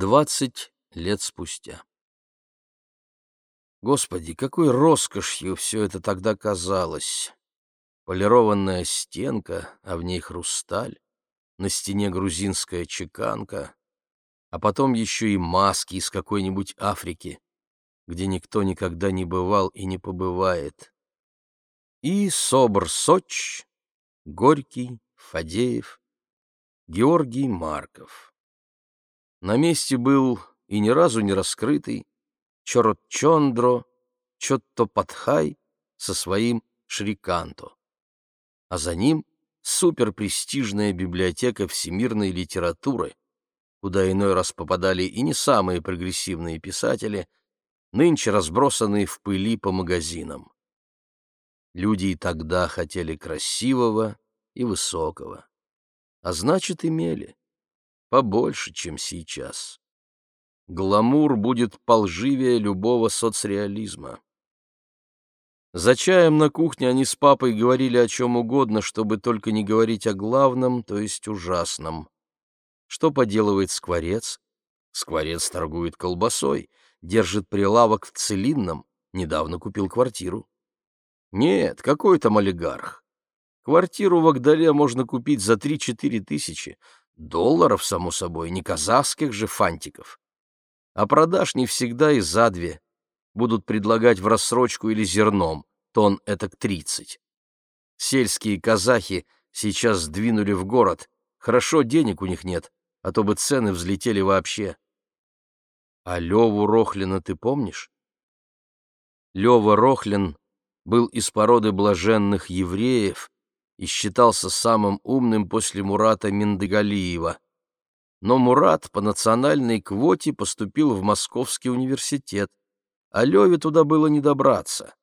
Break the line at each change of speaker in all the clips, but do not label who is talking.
Двадцать лет спустя. Господи, какой роскошью все это тогда казалось! Полированная стенка, а в ней хрусталь, на стене грузинская чеканка, а потом еще и маски из какой-нибудь Африки, где никто никогда не бывал и не побывает. И Собр-Соч, Горький, Фадеев, Георгий Марков. На месте был и ни разу не раскрытый Чоротчондро Чоттопадхай со своим Шриканто. А за ним суперпрестижная библиотека всемирной литературы, куда иной раз попадали и не самые прогрессивные писатели, нынче разбросанные в пыли по магазинам. Люди и тогда хотели красивого и высокого, а значит, имели побольше, чем сейчас. Гламур будет полживее любого соцреализма. За чаем на кухне они с папой говорили о чем угодно, чтобы только не говорить о главном, то есть ужасном. Что поделывает скворец? Скворец торгует колбасой, держит прилавок в Целинном, недавно купил квартиру. Нет, какой там олигарх. Квартиру в Агдале можно купить за 3-4 тысячи, Долларов, само собой, не казахских же фантиков. А продаж не всегда и за две. Будут предлагать в рассрочку или зерном, тон этак тридцать. Сельские казахи сейчас сдвинули в город. Хорошо, денег у них нет, а то бы цены взлетели вообще. А Леву Рохлина ты помнишь? Лева Рохлин был из породы блаженных евреев, и считался самым умным после Мурата Миндыгалиева. Но Мурат по национальной квоте поступил в Московский университет, а Леве туда было не добраться.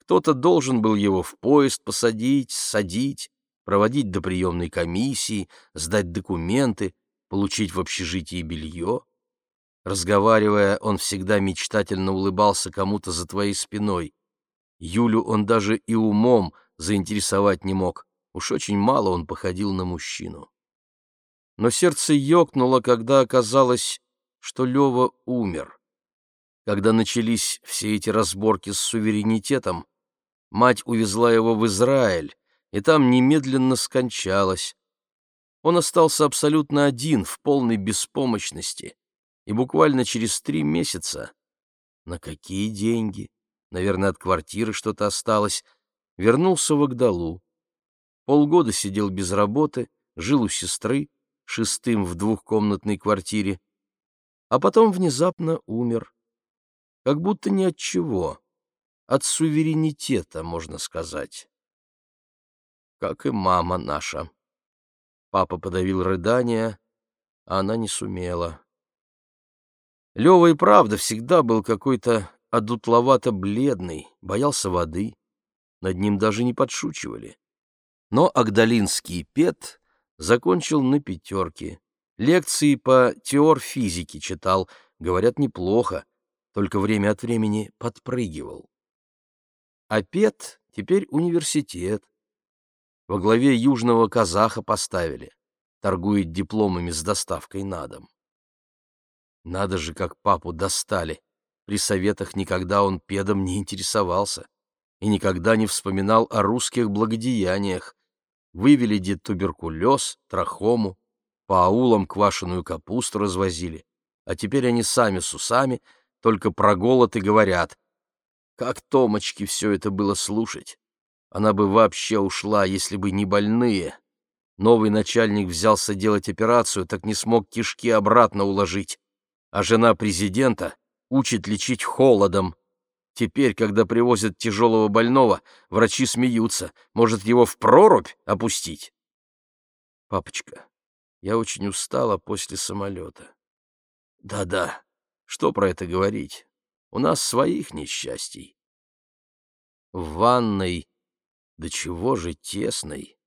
Кто-то должен был его в поезд посадить, садить, проводить до приемной комиссии, сдать документы, получить в общежитии белье. Разговаривая, он всегда мечтательно улыбался кому-то за твоей спиной. Юлю он даже и умом заинтересовать не мог. Уж очень мало он походил на мужчину. Но сердце ёкнуло, когда оказалось, что Лёва умер. Когда начались все эти разборки с суверенитетом, мать увезла его в Израиль, и там немедленно скончалась. Он остался абсолютно один, в полной беспомощности, и буквально через три месяца, на какие деньги, наверное, от квартиры что-то осталось, вернулся в Агдалу. Полгода сидел без работы, жил у сестры, шестым в двухкомнатной квартире, а потом внезапно умер. Как будто ни от чего, от суверенитета, можно сказать. Как и мама наша. Папа подавил рыдания, а она не сумела. Лёва и правда всегда был какой-то одутловато-бледный, боялся воды. Над ним даже не подшучивали. Но Агдалинский Пет закончил на пятерке. Лекции по теор-физике читал, говорят, неплохо, только время от времени подпрыгивал. А Пет теперь университет. Во главе южного казаха поставили, торгует дипломами с доставкой на дом. Надо же, как папу достали. При советах никогда он педом не интересовался и никогда не вспоминал о русских благодеяниях. Вывели дед туберкулез, трахому, по аулам квашеную капусту развозили, а теперь они сами с усами только про голод и говорят. Как Томочке все это было слушать? Она бы вообще ушла, если бы не больные. Новый начальник взялся делать операцию, так не смог кишки обратно уложить. А жена президента учит лечить холодом. Теперь, когда привозят тяжелого больного, врачи смеются. Может, его в прорубь опустить? Папочка, я очень устала после самолета. Да-да, что про это говорить? У нас своих несчастий. В ванной, да чего же тесной,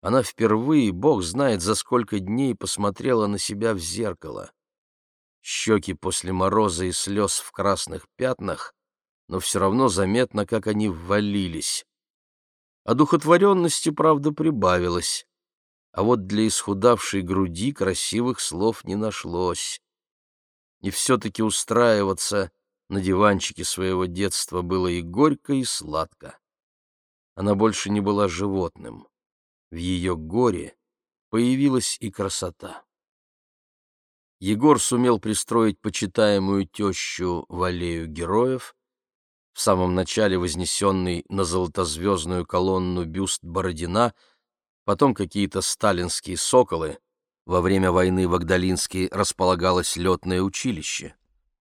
она впервые, бог знает за сколько дней, посмотрела на себя в зеркало. Щеки после мороза и слез в красных пятнах но все равно заметно, как они ввалились. Одухотворенности, правда, прибавилось, а вот для исхудавшей груди красивых слов не нашлось. и все-таки устраиваться на диванчике своего детства было и горько, и сладко. Она больше не была животным. В ее горе появилась и красота. Егор сумел пристроить почитаемую тещу в аллею героев, в самом начале вознесенный на золотозвездную колонну бюст Бородина, потом какие-то сталинские соколы, во время войны в Агдалинске располагалось летное училище,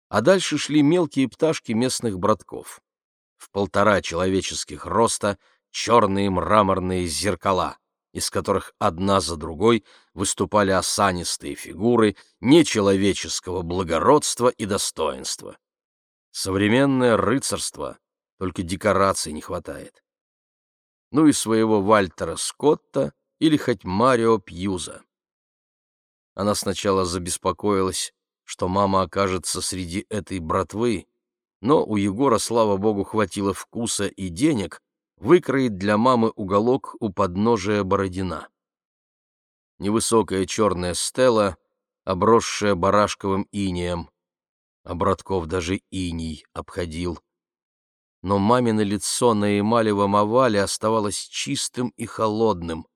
а дальше шли мелкие пташки местных братков. В полтора человеческих роста черные мраморные зеркала, из которых одна за другой выступали осанистые фигуры нечеловеческого благородства и достоинства. Современное рыцарство, только декораций не хватает. Ну и своего Вальтера Скотта или хоть Марио Пьюза. Она сначала забеспокоилась, что мама окажется среди этой братвы, но у Егора, слава богу, хватило вкуса и денег выкроить для мамы уголок у подножия Бородина. Невысокая черная стела, обросшая барашковым инеем, а Братков даже иней обходил. Но мамино лицо на эмалевом овале оставалось чистым и холодным.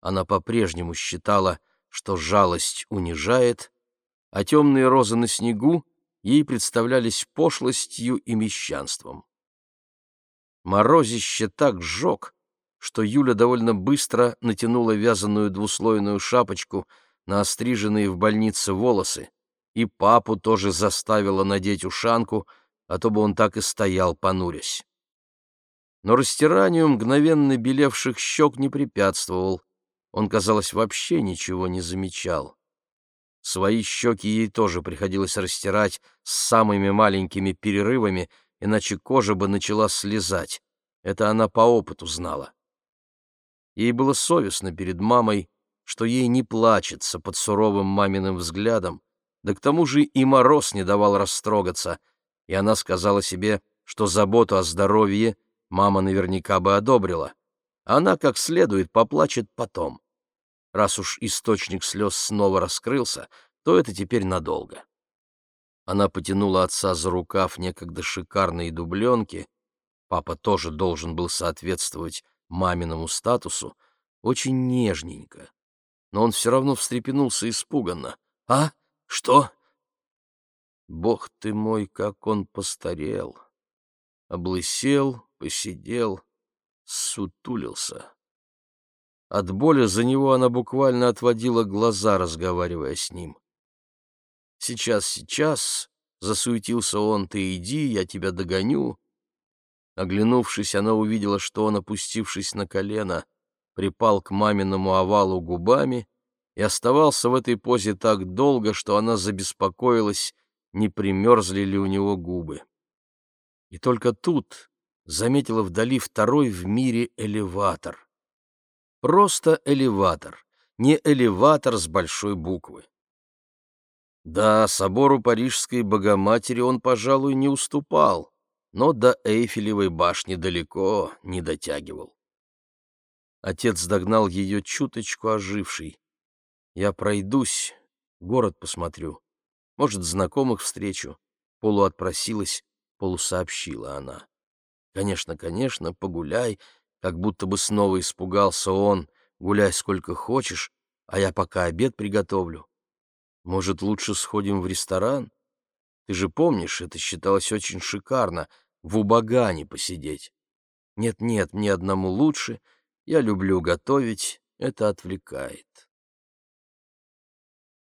Она по-прежнему считала, что жалость унижает, а темные розы на снегу ей представлялись пошлостью и мещанством. Морозище так сжег, что Юля довольно быстро натянула вязаную двуслойную шапочку на остриженные в больнице волосы, и папу тоже заставила надеть ушанку, а то бы он так и стоял, понурясь. Но растиранию мгновенно белевших щек не препятствовал. Он, казалось, вообще ничего не замечал. Свои щеки ей тоже приходилось растирать с самыми маленькими перерывами, иначе кожа бы начала слезать. Это она по опыту знала. Ей было совестно перед мамой, что ей не плачется под суровым маминым взглядом, да к тому же и мороз не давал растрогаться, и она сказала себе, что заботу о здоровье мама наверняка бы одобрила. Она как следует поплачет потом. Раз уж источник слез снова раскрылся, то это теперь надолго. Она потянула отца за рукав некогда шикарной дубленки, папа тоже должен был соответствовать маминому статусу, очень нежненько. Но он все равно встрепенулся испуганно. «А?» Что? Бог ты мой, как он постарел. Облысел, посидел, сутулился. От боли за него она буквально отводила глаза, разговаривая с ним. «Сейчас, сейчас», — засуетился он, — «ты иди, я тебя догоню». Оглянувшись, она увидела, что он, опустившись на колено, припал к маминому овалу губами и оставался в этой позе так долго, что она забеспокоилась, не примерзли ли у него губы. И только тут заметила вдали второй в мире элеватор. Просто элеватор, не элеватор с большой буквы. Да, собору Парижской Богоматери он, пожалуй, не уступал, но до Эйфелевой башни далеко не дотягивал. Отец догнал ее чуточку оживший. Я пройдусь, город посмотрю. Может, знакомых встречу. Полуотпросилась, полусообщила она. Конечно, конечно, погуляй, как будто бы снова испугался он. Гуляй сколько хочешь, а я пока обед приготовлю. Может, лучше сходим в ресторан? Ты же помнишь, это считалось очень шикарно — в Убагане посидеть. Нет-нет, мне одному лучше, я люблю готовить, это отвлекает.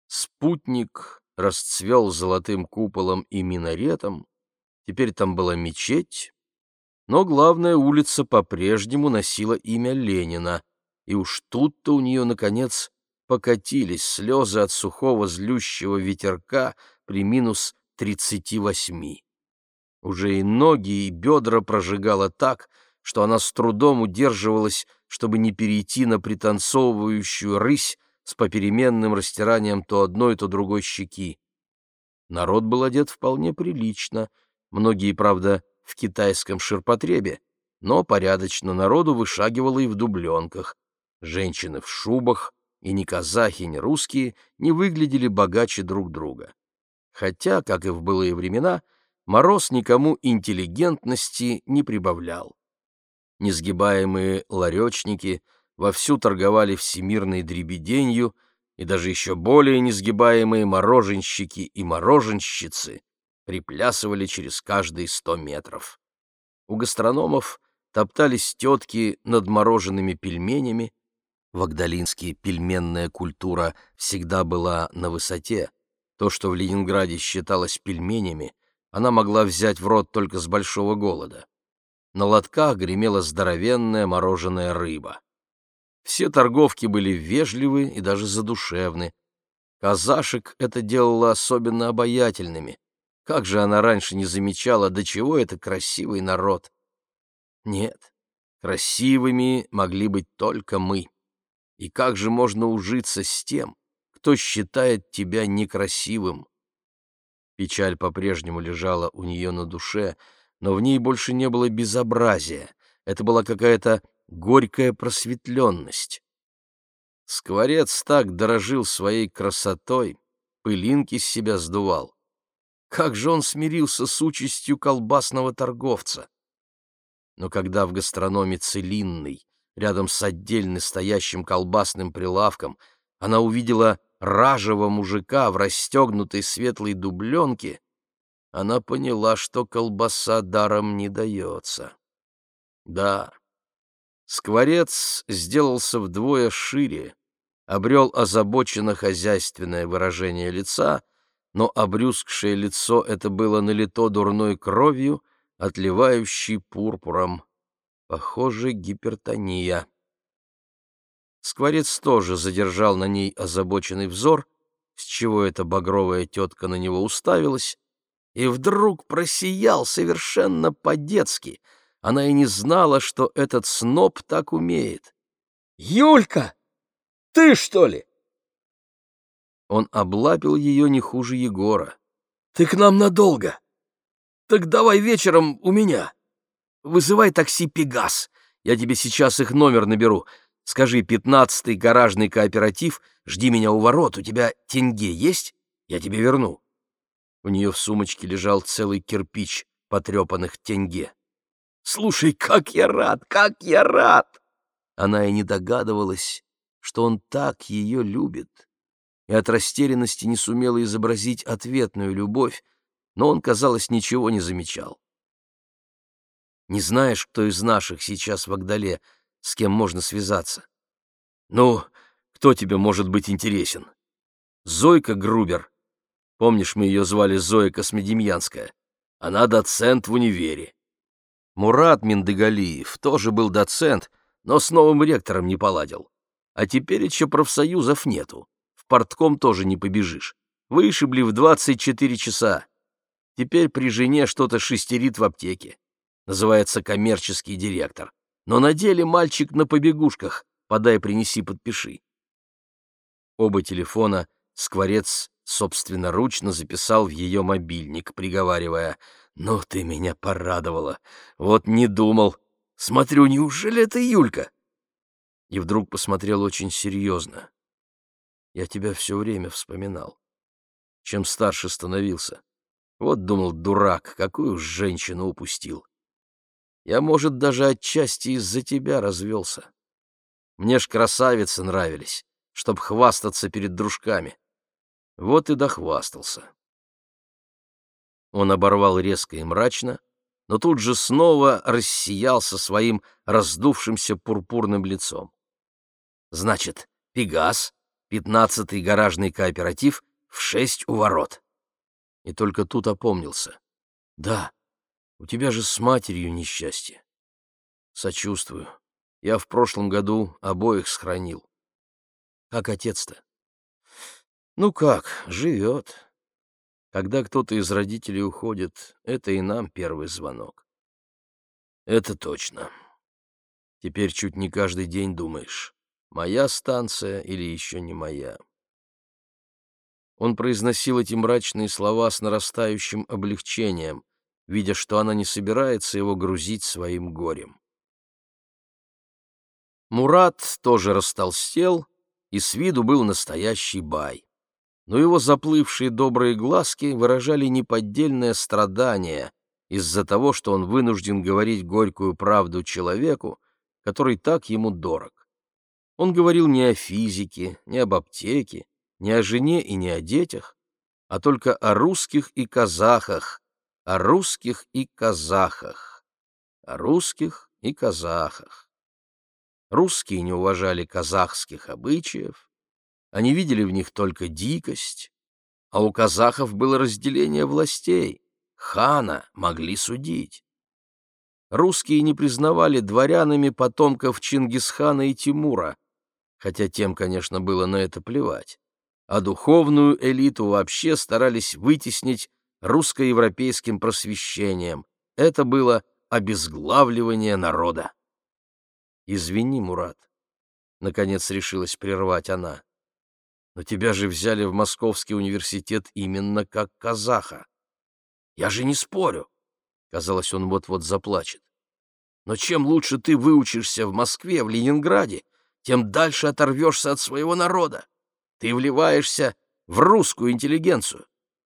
Спутник расцвел золотым куполом и минаретом, теперь там была мечеть, но главная улица по-прежнему носила имя Ленина, и уж тут-то у нее, наконец, покатились слезы от сухого злющего ветерка при минус тридцати восьми. Уже и ноги, и бедра прожигала так, что она с трудом удерживалась, чтобы не перейти на пританцовывающую рысь, с попеременным растиранием то одной, то другой щеки. Народ был одет вполне прилично, многие, правда, в китайском ширпотребе, но порядочно народу вышагивало и в дубленках. Женщины в шубах, и ни казахи, ни русские не выглядели богаче друг друга. Хотя, как и в былые времена, Мороз никому интеллигентности не прибавлял. Несгибаемые ларечники вовсю торговали всемирной дребеденью, и даже еще более несгибаемые мороженщики и мороженщицы приплясывали через каждые сто метров. У гастрономов топтались тетки над мороженными пельменями. В Агдалинске пельменная культура всегда была на высоте. То, что в Ленинграде считалось пельменями, она могла взять в рот только с большого голода. На лотках гремела здоровенная мороженая рыба. Все торговки были вежливы и даже задушевны. Казашек это делало особенно обаятельными. Как же она раньше не замечала, до чего это красивый народ. Нет, красивыми могли быть только мы. И как же можно ужиться с тем, кто считает тебя некрасивым? Печаль по-прежнему лежала у нее на душе, но в ней больше не было безобразия. Это была какая-то горькая просветленность. Скворец так дорожил своей красотой, пылинки с себя сдувал. Как же он смирился с участью колбасного торговца! Но когда в гастрономе Целинной, рядом с отдельно стоящим колбасным прилавком, она увидела ражего мужика в расстегнутой светлой дубленке, она поняла, что колбаса даром не дается. Да, скворец сделался вдвое шире, обрел озабоченно хозяйственное выражение лица, но обрюзгшее лицо это было налито дурной кровью, отливающей пурпуром. Похоже, гипертония. Скворец тоже задержал на ней озабоченный взор, с чего эта багровая тетка на него уставилась, и вдруг просиял совершенно по-детски. Она и не знала, что этот сноб так умеет.
«Юлька, ты что ли?»
Он облапил ее не хуже Егора.
«Ты к нам надолго. Так давай вечером у меня. Вызывай такси «Пегас». Я тебе сейчас их номер наберу. Скажи, пятнадцатый гаражный кооператив, жди меня у ворот, у тебя тенге есть? Я тебе верну».
У нее в сумочке лежал целый кирпич потрепанных тенге.
«Слушай, как я рад, как я рад!»
Она и не догадывалась, что он так ее любит, и от растерянности не сумела изобразить ответную любовь, но он, казалось, ничего не замечал. «Не знаешь, кто из наших сейчас в Агдале, с кем можно связаться?»
«Ну, кто тебе может быть интересен?»
«Зойка Грубер. Помнишь, мы ее звали Зоя Космедемьянская? Она доцент в универе. Мурат Миндыгалиев тоже был доцент, но с новым ректором не поладил. А теперь еще профсоюзов нету. В портком тоже не побежишь. Вышибли в 24 часа. Теперь при жене что-то шестерит в аптеке. Называется коммерческий директор. Но на деле мальчик на побегушках. Подай, принеси, подпиши. Оба телефона Скворец собственноручно записал в ее мобильник, приговаривая «Ну, ты меня порадовала! Вот не думал! Смотрю, неужели это Юлька?» И вдруг посмотрел очень серьезно. «Я тебя все время вспоминал. Чем старше становился. Вот, думал, дурак, какую женщину упустил. Я, может, даже отчасти из-за тебя развелся. Мне ж красавицы нравились, чтоб хвастаться перед дружками. Вот и дохвастался. Он оборвал резко и мрачно, но тут же снова рассиялся своим раздувшимся пурпурным лицом. Значит, Пегас, пятнадцатый гаражный кооператив, в шесть у ворот. И только тут опомнился. Да, у тебя же с матерью несчастье. Сочувствую. Я в прошлом году обоих сохранил. Как отец-то? Ну как, живет. Когда кто-то из родителей уходит, это и нам первый звонок. Это точно. Теперь чуть не каждый день думаешь, моя станция или еще не моя. Он произносил эти мрачные слова с нарастающим облегчением, видя, что она не собирается его грузить своим горем. Мурат тоже растолстел и с виду был настоящий бай. Но его заплывшие добрые глазки выражали неподдельное страдание из-за того, что он вынужден говорить горькую правду человеку, который так ему дорог. Он говорил не о физике, не об аптеке, не о жене и не о детях, а только о русских и казахах, о русских и казахах, о русских и казахах. Русские не уважали казахских обычаев, они видели в них только дикость, а у казахов было разделение властей, хана могли судить. Русские не признавали дворянами потомков Чингисхана и Тимура, хотя тем, конечно, было на это плевать, а духовную элиту вообще старались вытеснить русско-европейским просвещением. Это было обезглавливание народа. «Извини, Мурат», — наконец решилась прервать она, «но тебя же взяли в Московский университет именно как казаха. Я же не спорю». Казалось, он вот-вот заплачет. «Но чем лучше ты выучишься в Москве, в Ленинграде, тем дальше оторвешься от своего народа. Ты вливаешься в русскую интеллигенцию,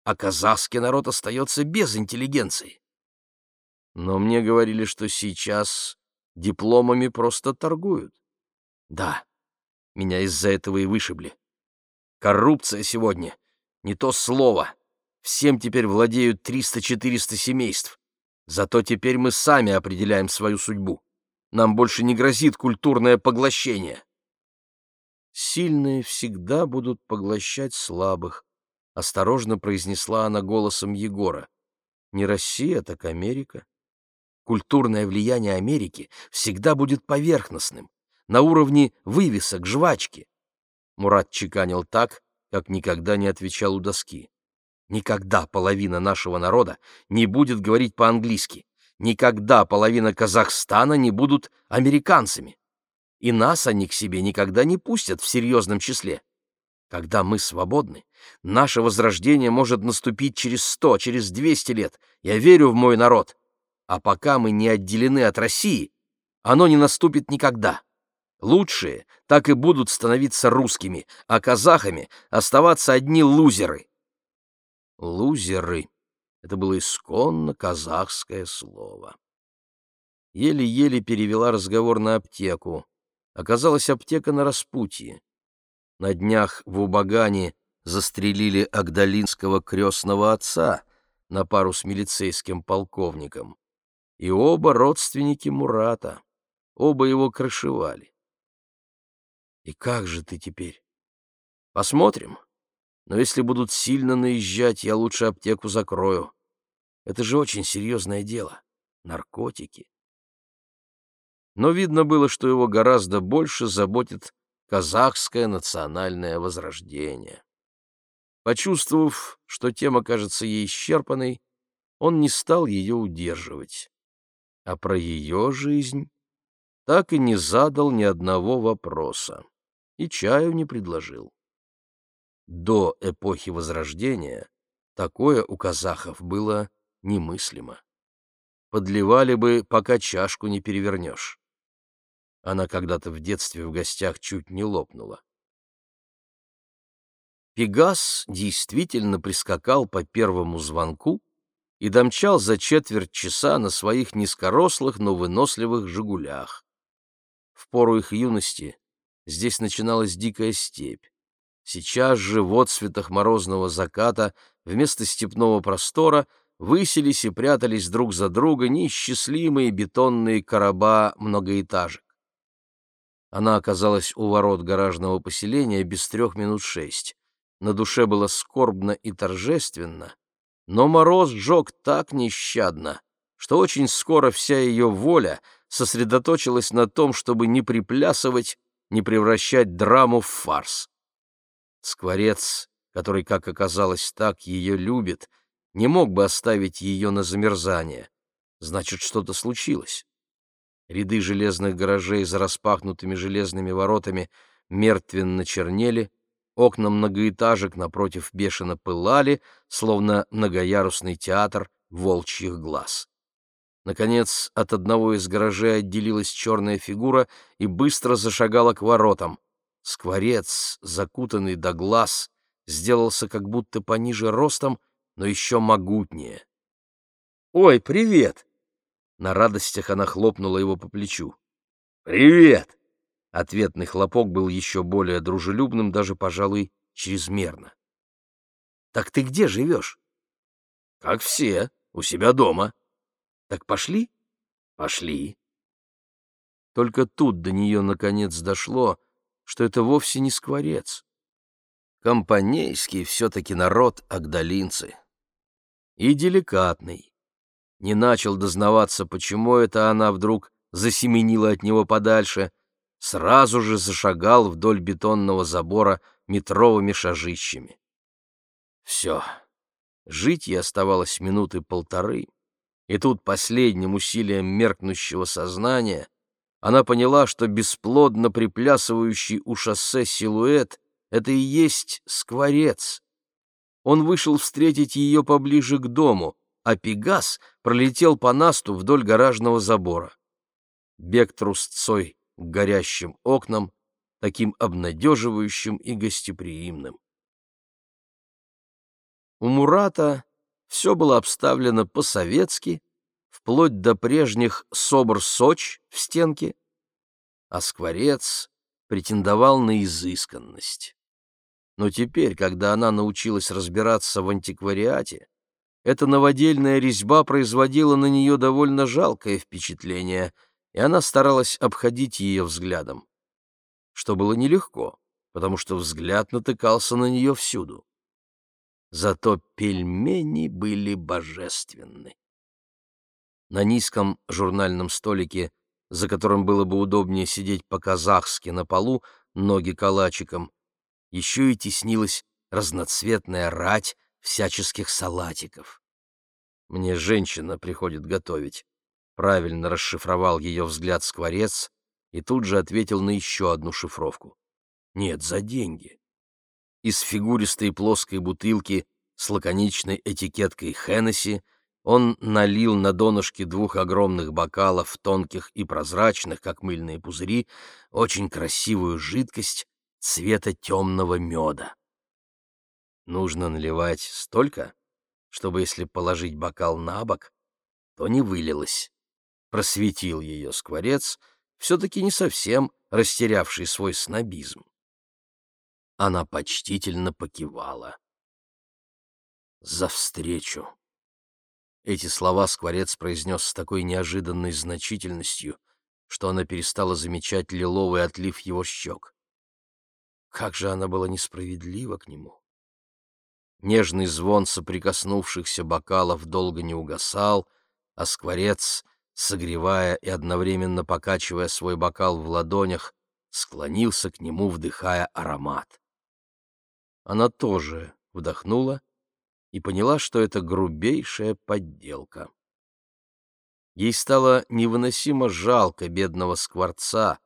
а казахский народ остается без интеллигенции. Но мне говорили, что сейчас дипломами просто торгуют. Да, меня из-за этого и вышибли. Коррупция сегодня — не то слово. Всем теперь владеют 300-400 семейств. Зато теперь мы сами определяем свою судьбу. Нам больше не грозит культурное поглощение. Сильные всегда будут поглощать слабых, осторожно произнесла она голосом Егора. Не Россия, так Америка. Культурное влияние Америки всегда будет поверхностным, на уровне вывесок, жвачки. Мурат чеканил так, как никогда не отвечал у доски. Никогда половина нашего народа не будет говорить по-английски никогда половина Казахстана не будут американцами. И нас они к себе никогда не пустят в серьезном числе. Когда мы свободны, наше возрождение может наступить через сто, через двести лет. Я верю в мой народ. А пока мы не отделены от России, оно не наступит никогда. Лучшие так и будут становиться русскими, а казахами оставаться одни лузеры. Лузеры. Это было исконно казахское слово. Еле-еле перевела разговор на аптеку. Оказалась аптека на распутье. На днях в Убагане застрелили Агдалинского крестного отца на пару с милицейским полковником. И оба родственники Мурата, оба его крышевали. И как же ты теперь? Посмотрим. Но если будут сильно наезжать, я лучше аптеку закрою. Это же очень серьезное дело. Наркотики. Но видно было, что его гораздо больше заботит казахское национальное возрождение. Почувствовав, что тема кажется ей исчерпанной, он не стал ее удерживать. А про ее жизнь так и не задал ни одного вопроса и чаю не предложил. До эпохи Возрождения такое у казахов было немыслимо. Подливали бы, пока чашку не перевернешь. Она когда-то в детстве в гостях чуть не лопнула. Пегас действительно прискакал по первому звонку и домчал за четверть часа на своих низкорослых, но выносливых «Жигулях». В пору их юности здесь начиналась дикая степь. Сейчас же в отцветах морозного заката вместо степного простора — высились и прятались друг за друга неисчислимые бетонные короба многоэтажек. Она оказалась у ворот гаражного поселения без трех минут шесть. На душе было скорбно и торжественно, но мороз жег так нещадно, что очень скоро вся ее воля сосредоточилась на том, чтобы не приплясывать, не превращать драму в фарс. Скворец, который, как оказалось, так ее любит, не мог бы оставить ее на замерзание. Значит, что-то случилось. Ряды железных гаражей за распахнутыми железными воротами мертвенно чернели, окна многоэтажек напротив бешено пылали, словно многоярусный театр волчьих глаз. Наконец, от одного из гаражей отделилась черная фигура и быстро зашагала к воротам. Скворец, закутанный до глаз, сделался как будто пониже ростом, но еще могутнее.
«Ой, привет!»
На радостях она хлопнула его по плечу.
«Привет!»
Ответный хлопок был еще более дружелюбным, даже, пожалуй, чрезмерно.
«Так ты где живешь?»
«Как все, у себя дома».
«Так пошли?»
«Пошли». Только тут до нее наконец дошло, что это вовсе не скворец. Компанейский все-таки народ агдалинцы. И деликатный. Не начал дознаваться, почему это она вдруг засеменила от него подальше, сразу же зашагал вдоль бетонного забора метровыми шажищами. Все. Жить ей оставалось минуты полторы, и тут последним усилием меркнущего сознания она поняла, что бесплодно приплясывающий у шоссе силуэт — это и есть скворец. Он вышел встретить ее поближе к дому, а Пегас пролетел по насту вдоль гаражного забора. Бег трусцой к горящим окнам, таким обнадеживающим и гостеприимным. У Мурата все было обставлено по-советски, вплоть до прежних собр-соч в стенке, а скворец претендовал на изысканность. Но теперь, когда она научилась разбираться в антиквариате, эта новодельная резьба производила на нее довольно жалкое впечатление, и она старалась обходить ее взглядом. Что было нелегко, потому что взгляд натыкался на нее всюду. Зато пельмени были божественны. На низком журнальном столике, за которым было бы удобнее сидеть по-казахски на полу, ноги калачиком, еще и теснилась разноцветная рать всяческих салатиков. Мне женщина приходит готовить. Правильно расшифровал ее взгляд скворец и тут же ответил на еще одну шифровку. Нет, за деньги. Из фигуристой плоской бутылки с лаконичной этикеткой Хеннесси он налил на донышки двух огромных бокалов, тонких и прозрачных, как мыльные пузыри, очень красивую жидкость цвета темного меда. Нужно наливать столько, чтобы, если положить бокал на бок, то не вылилось. Просветил ее скворец, все-таки не совсем растерявший свой снобизм. Она почтительно покивала. «За встречу!» Эти слова Скворец произнес с такой неожиданной значительностью, что она перестала замечать лиловый отлив его щек. Как же она была несправедлива к нему! Нежный звон соприкоснувшихся бокалов долго не угасал, а Скворец, согревая и одновременно покачивая свой бокал в ладонях, склонился к нему, вдыхая аромат. Она тоже вдохнула и поняла, что это грубейшая подделка. Ей стало невыносимо жалко бедного скворца,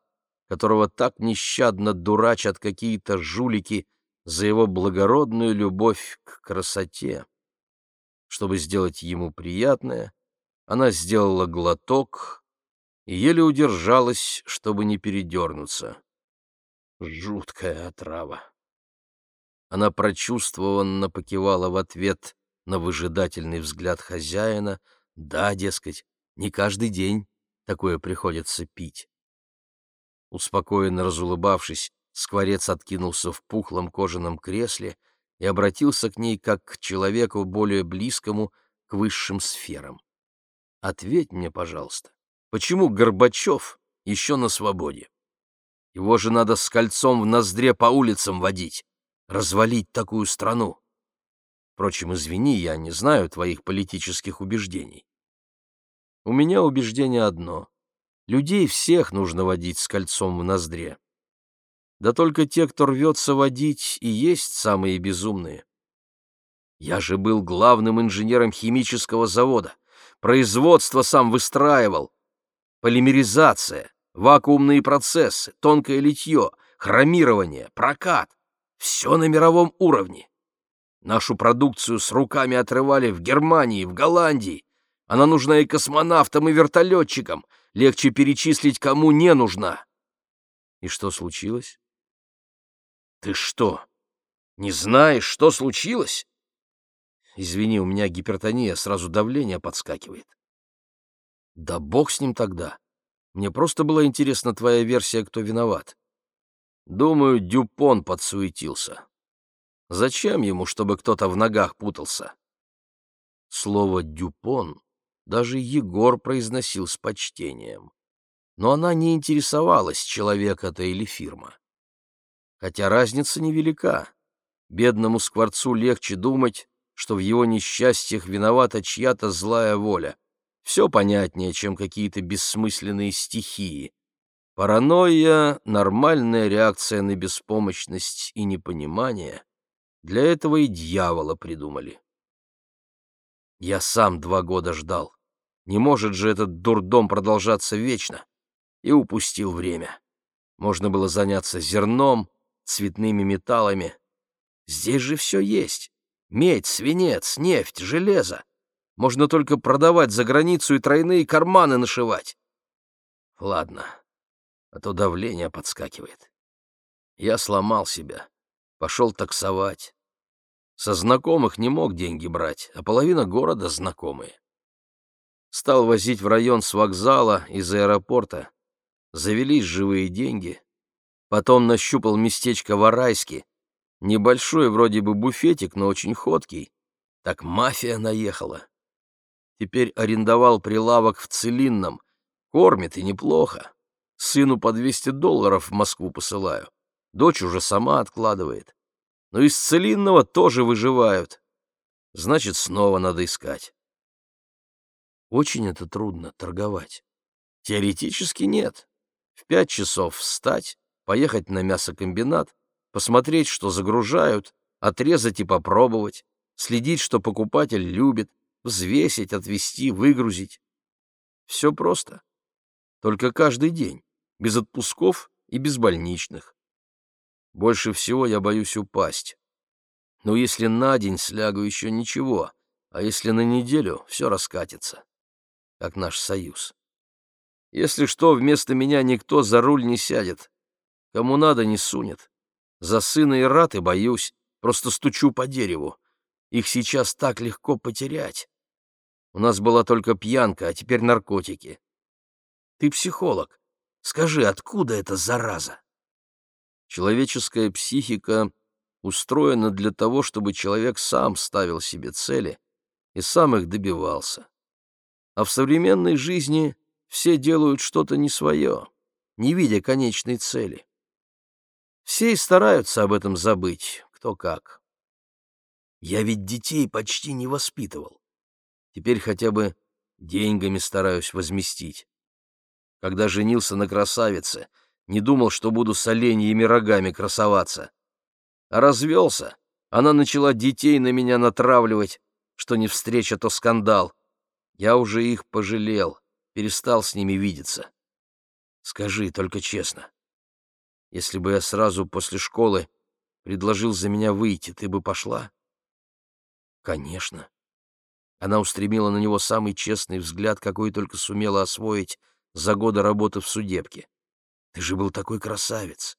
которого так нещадно дурачат какие-то жулики за его благородную любовь к красоте. Чтобы сделать ему приятное, она сделала глоток и еле удержалась, чтобы не передернуться. Жуткая отрава. Она прочувствованно покивала в ответ на выжидательный взгляд хозяина. Да, дескать, не каждый день такое приходится пить. Успокоенно разулыбавшись, скворец откинулся в пухлом кожаном кресле и обратился к ней как к человеку более близкому к высшим сферам. «Ответь мне, пожалуйста, почему Горбачев еще на свободе? Его же надо с кольцом в ноздре по улицам водить развалить такую страну. Впрочем, извини, я не знаю твоих политических убеждений. У меня убеждение одно. Людей всех нужно водить с кольцом в ноздре. Да только те, кто рвется водить, и есть самые безумные. Я же был главным инженером химического завода. Производство сам выстраивал. Полимеризация, вакуумные процессы, тонкое литье, хромирование, прокат. Все на мировом уровне. Нашу продукцию с руками отрывали в Германии, в Голландии. Она нужна и космонавтам, и вертолетчикам. Легче перечислить, кому не нужна. И что случилось? Ты что,
Не знаешь, что случилось? Извини, у меня гипертония, сразу давление подскакивает. Да бог с ним тогда. Мне просто была интересна твоя версия, кто виноват. Думаю, Дюпон подсуетился. Зачем ему, чтобы кто-то в ногах путался? Слово «дюпон» даже Егор произносил с почтением. Но она не интересовалась, человек это или фирма. Хотя разница невелика. Бедному скворцу легче думать, что в его несчастьях виновата чья-то злая воля. Все понятнее, чем какие-то бессмысленные стихии. Паранойя — нормальная реакция на беспомощность и непонимание. Для этого и дьявола придумали. Я сам два года ждал. Не может же этот дурдом продолжаться вечно. И упустил время. Можно было заняться зерном, цветными металлами. Здесь же все есть. Медь, свинец, нефть, железо. Можно только продавать за границу и тройные карманы нашивать. Ладно, а то давление подскакивает. Я сломал себя, пошел таксовать. Со знакомых не мог деньги брать, а половина города знакомые. Стал возить в район с вокзала из аэропорта. Завелись живые деньги. Потом нащупал местечко в Арайске. Небольшой вроде бы буфетик, но очень ходкий. Так мафия наехала. Теперь арендовал прилавок в Целинном. Кормит и неплохо. Сыну по 200 долларов в Москву посылаю. Дочь уже сама откладывает но из целинного тоже выживают. Значит, снова надо искать. Очень это трудно торговать. Теоретически нет. В пять часов встать, поехать на мясокомбинат, посмотреть, что загружают, отрезать и попробовать, следить, что покупатель любит, взвесить, отвезти, выгрузить. Все просто. Только каждый день, без отпусков и без больничных. Больше всего я боюсь упасть. Но если на день слягу еще ничего, а если на неделю, все раскатится. Как наш союз. Если что, вместо меня никто за руль не сядет. Кому надо, не сунет. За сына и раты боюсь, просто стучу по дереву. Их сейчас так легко потерять. У нас была только пьянка, а теперь наркотики. Ты психолог. Скажи, откуда эта зараза? Человеческая психика устроена для того, чтобы человек сам ставил себе цели и сам их добивался. А в современной жизни все делают что-то не свое, не видя конечной цели. Все и стараются об этом забыть, кто как. Я ведь детей почти не воспитывал. Теперь хотя бы деньгами стараюсь возместить. Когда женился на красавице — не думал, что буду с оленьими рогами красоваться. А развелся, она начала детей на меня натравливать, что не встреча, то скандал. Я уже их пожалел, перестал с ними видеться. Скажи только честно, если бы я сразу после школы предложил за меня выйти, ты бы пошла? Конечно. Она устремила на него самый честный взгляд, какой только сумела освоить за годы работы в судебке. Ты же был такой красавец.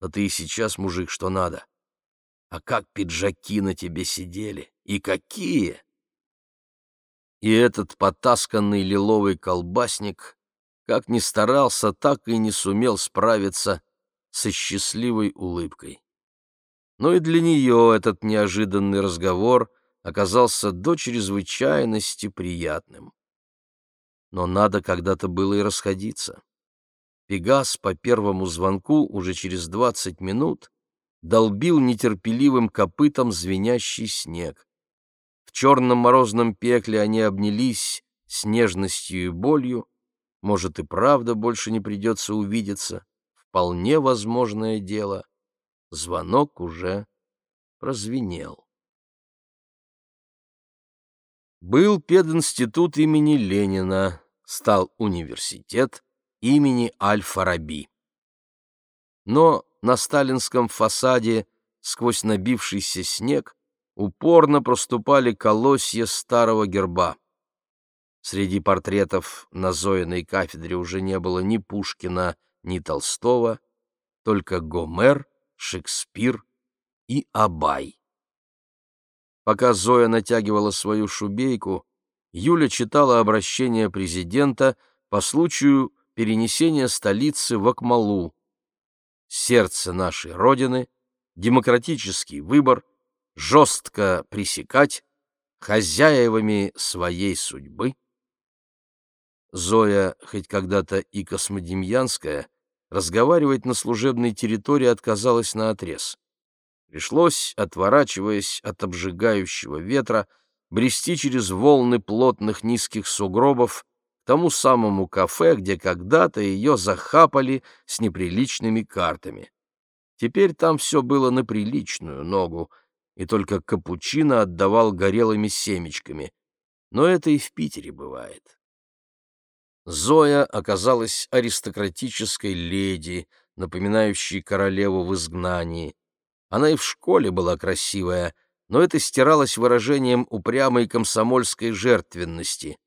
Но ты и сейчас мужик, что надо. А как пиджаки на тебе сидели? И какие! И этот потасканный лиловый колбасник, как ни старался, так и не сумел справиться со счастливой улыбкой. Но и для нее этот неожиданный разговор оказался до чрезвычайности приятным. Но надо когда-то было и расходиться. Пегас по первому звонку уже через двадцать минут долбил нетерпеливым копытом звенящий снег. В черном морозном пекле они обнялись с нежностью и болью. Может, и правда больше не придется увидеться. Вполне возможное дело. Звонок уже прозвенел. Был пединститут имени Ленина, стал университет, имени Аль-Фараби. Но на сталинском фасаде сквозь набившийся снег упорно проступали колосья старого герба. Среди портретов на Зоиной кафедре уже не было ни Пушкина, ни Толстого, только Гомер, Шекспир
и Абай. Пока Зоя натягивала свою шубейку, Юля читала обращение президента по случаю перенесения столицы в Акмалу. Сердце нашей Родины, демократический выбор, жестко пресекать, хозяевами своей судьбы. Зоя, хоть когда-то и космодемьянская, разговаривать на служебной территории отказалась наотрез. Пришлось, отворачиваясь от обжигающего ветра, брести через волны плотных низких сугробов к тому самому кафе, где когда-то ее захапали с неприличными картами. Теперь там все было на приличную ногу, и только капучино отдавал горелыми семечками. Но это и в Питере бывает. Зоя оказалась аристократической леди, напоминающей королеву в изгнании. Она и в школе была красивая, но это стиралось выражением упрямой комсомольской жертвенности.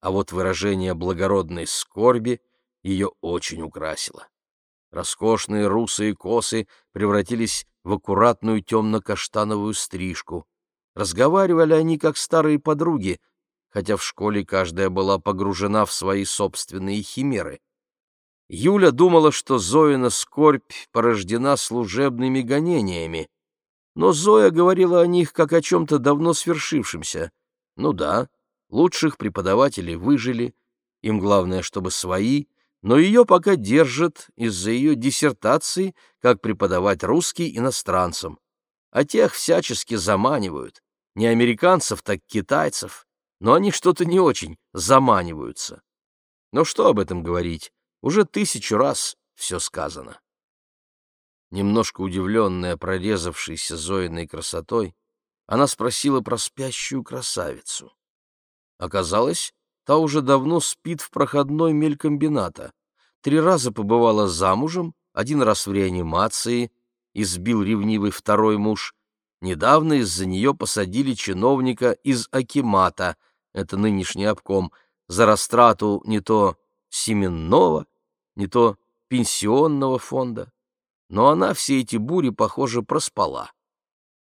А вот выражение благородной скорби ее очень украсило. Роскошные русые косы превратились в аккуратную темно-каштановую стрижку. Разговаривали они как старые подруги, хотя в школе каждая была погружена в свои собственные химеры. Юля думала, что Зоина скорбь порождена служебными гонениями. Но Зоя говорила о них как о чем-то давно свершившемся. Ну да, лучших преподавателей выжили, им главное, чтобы свои, но ее пока держат из-за ее диссертации, как преподавать русский иностранцам. А тех всячески заманивают. Не американцев, так китайцев. Но они что-то не очень заманиваются. Но что об этом говорить? Уже тысячу раз все сказано. Немножко удивленная прорезавшейся Зоиной красотой, она спросила про спящую красавицу. Оказалось, та уже давно спит в проходной мелькомбината. Три раза побывала замужем, один раз в реанимации, избил ревнивый второй муж. Недавно из-за нее посадили чиновника из Акимата, это нынешний обком, за растрату не то семенного, не то пенсионного фонда. Но она все эти бури, похоже, проспала.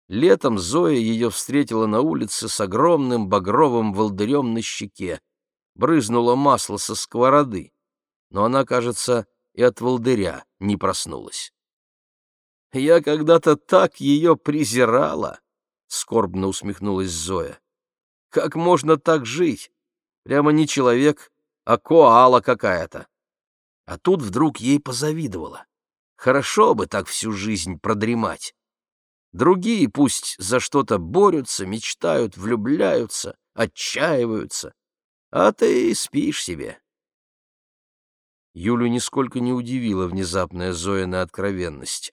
Летом Зоя ее встретила на улице с огромным багровым волдырем на щеке. Брызнуло масло со сковороды, но она, кажется, и от волдыря не проснулась. «Я когда-то так ее презирала!» — скорбно усмехнулась Зоя. «Как можно так жить? Прямо не человек, а коала какая-то. А тут вдруг ей позавидовала. Хорошо бы так всю жизнь продремать. Другие пусть за что-то борются, мечтают, влюбляются, отчаиваются, а ты спишь себе. Юлю нисколько не удивила внезапная Зоина откровенность.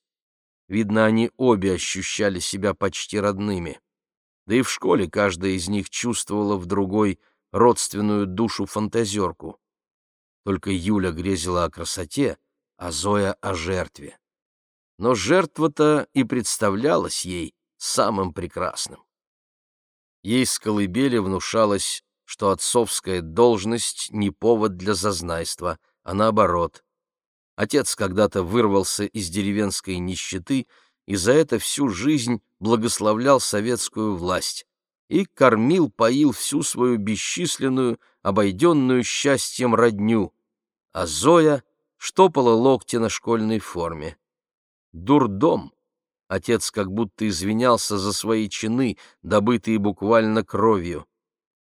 Видно, они обе ощущали себя почти родными. Да и в школе каждая из них чувствовала в другой — родственную душу-фантазерку. Только Юля грезила о красоте, а Зоя о жертве. Но жертва-то и представлялась ей самым прекрасным. Ей с колыбели внушалось, что отцовская должность не повод для зазнайства, а наоборот. Отец когда-то вырвался из деревенской нищеты и за это всю жизнь благословлял советскую власть и кормил-поил всю свою бесчисленную, обойденную счастьем родню, а Зоя штопала локти на школьной форме. Дурдом! Отец как будто извинялся за свои чины, добытые буквально кровью.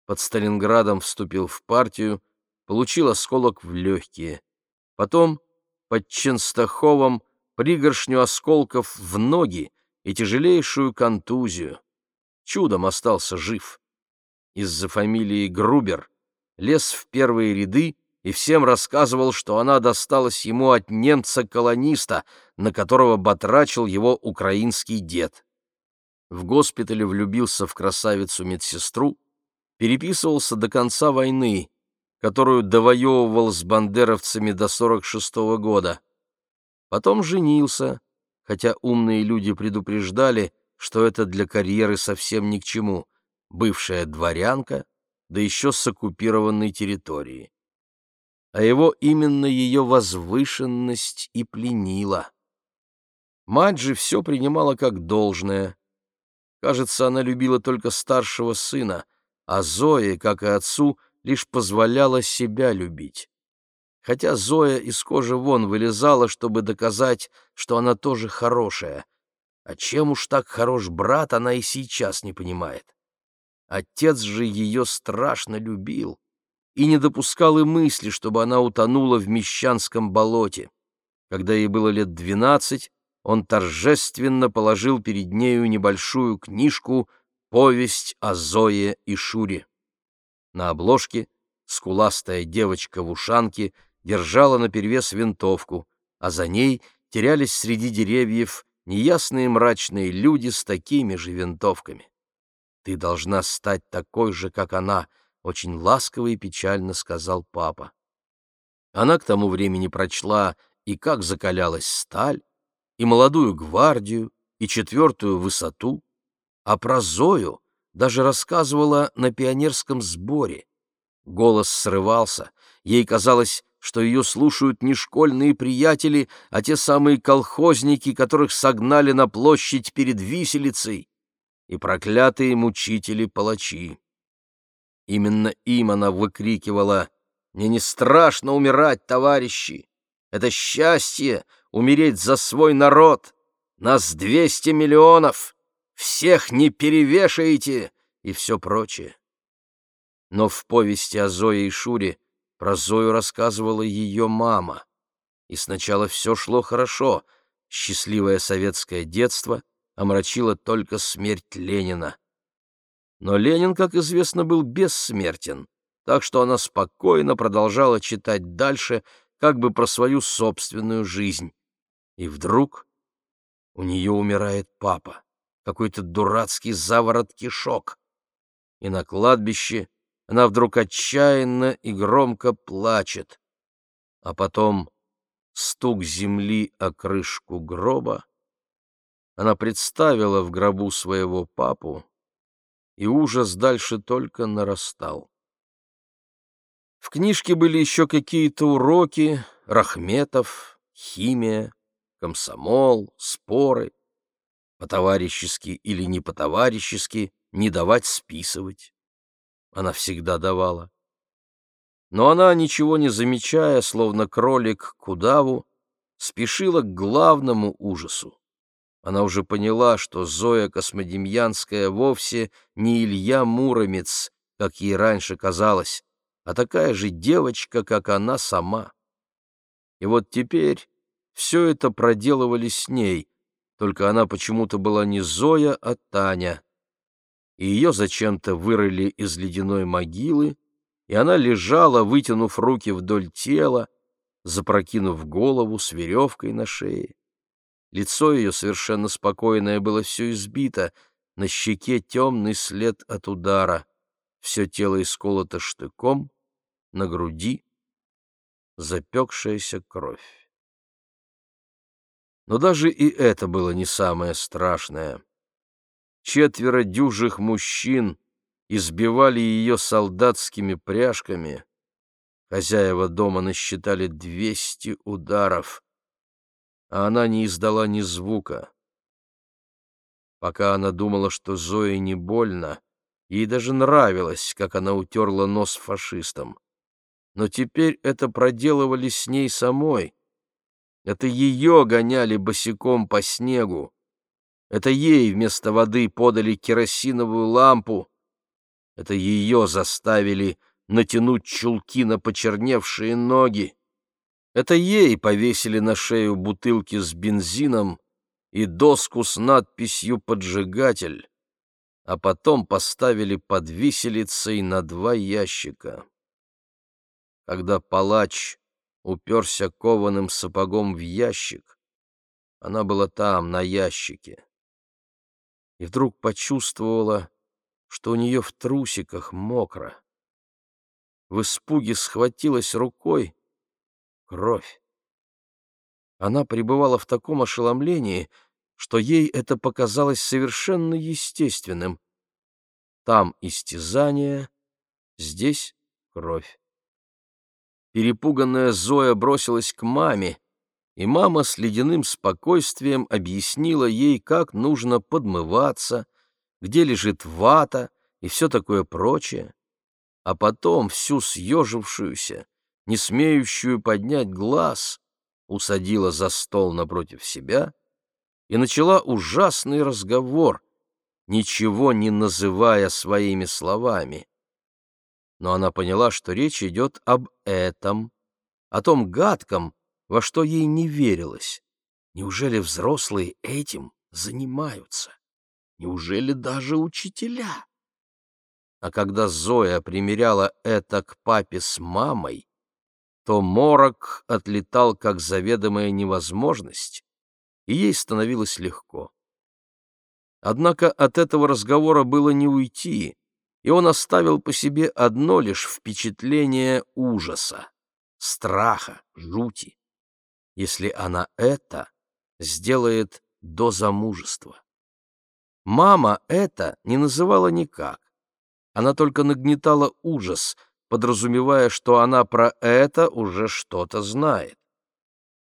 Под Сталинградом вступил в партию, получил осколок в легкие. Потом под Ченстаховым пригоршню осколков в ноги и тяжелейшую контузию чудом остался жив. Из-за фамилии Грубер лез в первые ряды и всем рассказывал, что она досталась ему от немца-колониста, на которого батрачил его украинский дед. В госпитале влюбился в красавицу-медсестру, переписывался до конца войны, которую довоевывал с бандеровцами до 46 -го года. Потом женился, хотя умные люди предупреждали, что это для карьеры совсем ни к чему, бывшая дворянка, да еще с оккупированной территории. А его именно ее возвышенность и пленила. Мать же все принимала как должное. Кажется, она любила только старшего сына, а Зоя, как и отцу, лишь позволяла себя любить. Хотя Зоя из кожи вон вылезала, чтобы доказать, что она тоже хорошая. А чем уж так хорош брат, она и сейчас не понимает. Отец же ее страшно любил и не допускал и мысли, чтобы она утонула в мещанском болоте. Когда ей было лет двенадцать, он торжественно положил перед нею небольшую книжку «Повесть о Зое и Шуре». На обложке скуластая девочка в ушанке держала наперевес винтовку, а за ней терялись среди деревьев неясные мрачные люди с такими же винтовками. «Ты должна стать такой же, как она», — очень ласково и печально сказал папа. Она к тому времени прочла и как закалялась сталь, и молодую гвардию, и четвертую высоту, а про Зою даже рассказывала на пионерском сборе. Голос срывался, ей казалось, что ее слушают не школьные приятели, а те самые колхозники, которых согнали на площадь перед виселицей, и проклятые мучители-палачи. Именно им она выкрикивала «Мне не страшно умирать, товарищи! Это счастье — умереть за свой народ! Нас двести миллионов! Всех не перевешаете!» и все прочее. Но в повести о Зое и Шуре про Зою рассказывала ее мама. И сначала все шло хорошо. Счастливое советское детство омрачило только смерть Ленина. Но Ленин, как известно, был бессмертен, так что она спокойно продолжала читать дальше, как бы про свою собственную жизнь. И вдруг у нее умирает папа, какой-то дурацкий заворот кишок. И на кладбище она вдруг отчаянно и громко плачет. А потом стук земли о крышку гроба. Она представила в гробу своего папу, и ужас дальше только нарастал. В книжке были еще какие-то уроки, Рахметов, химия, комсомол, споры. По-товарищески или не по-товарищески не давать списывать. Она всегда давала. Но она, ничего не замечая, словно кролик к удаву, спешила к главному ужасу. Она уже поняла, что Зоя Космодемьянская вовсе не Илья Муромец, как ей раньше казалось, а такая же девочка, как она сама. И вот теперь все это проделывали с ней, только она почему-то была не Зоя, а Таня. И ее зачем-то вырыли из ледяной могилы, и она лежала, вытянув руки вдоль тела, запрокинув голову с веревкой на шее. Лицо ее, совершенно спокойное, было все избито, на щеке темный след от удара, все тело исколото штыком, на груди запекшаяся кровь. Но даже и это было не самое страшное. Четверо дюжих мужчин избивали ее солдатскими пряжками. Хозяева дома насчитали двести ударов а она не издала ни звука. Пока она думала, что Зое не больно, ей даже нравилось, как она утерла нос фашистам. Но теперь это проделывали с ней самой. Это ее гоняли босиком по снегу. Это ей вместо воды подали керосиновую лампу. Это ее заставили натянуть чулки на почерневшие ноги. Это ей повесили на шею бутылки с бензином и доску с надписью «Поджигатель», а потом поставили под виселицей на два ящика. Когда палач уперся кованым сапогом в ящик, она была там, на ящике, и вдруг почувствовала, что у нее в трусиках мокро. В испуге схватилась рукой кровь. Она пребывала в таком ошеломлении, что ей это показалось совершенно естественным. Там истязание, здесь кровь. Перепуганная Зоя бросилась к маме, и мама с ледяным спокойствием объяснила ей, как нужно подмываться, где лежит вата и все такое прочее, а потом всю съежившуюся, не смеющую поднять глаз, усадила за стол напротив себя и начала ужасный разговор, ничего не называя своими словами. Но она поняла, что речь идет об этом, о том гадком, во что ей не верилось. Неужели взрослые этим занимаются? Неужели даже учителя? А когда Зоя примеряла это к папе с мамой, то морок отлетал как заведомая невозможность, и ей становилось легко. Однако от этого разговора было не уйти, и он оставил по себе одно лишь впечатление ужаса, страха, жути если она это сделает до замужества. Мама это не называла никак. Она только нагнетала ужас, подразумевая, что она про это уже что-то знает.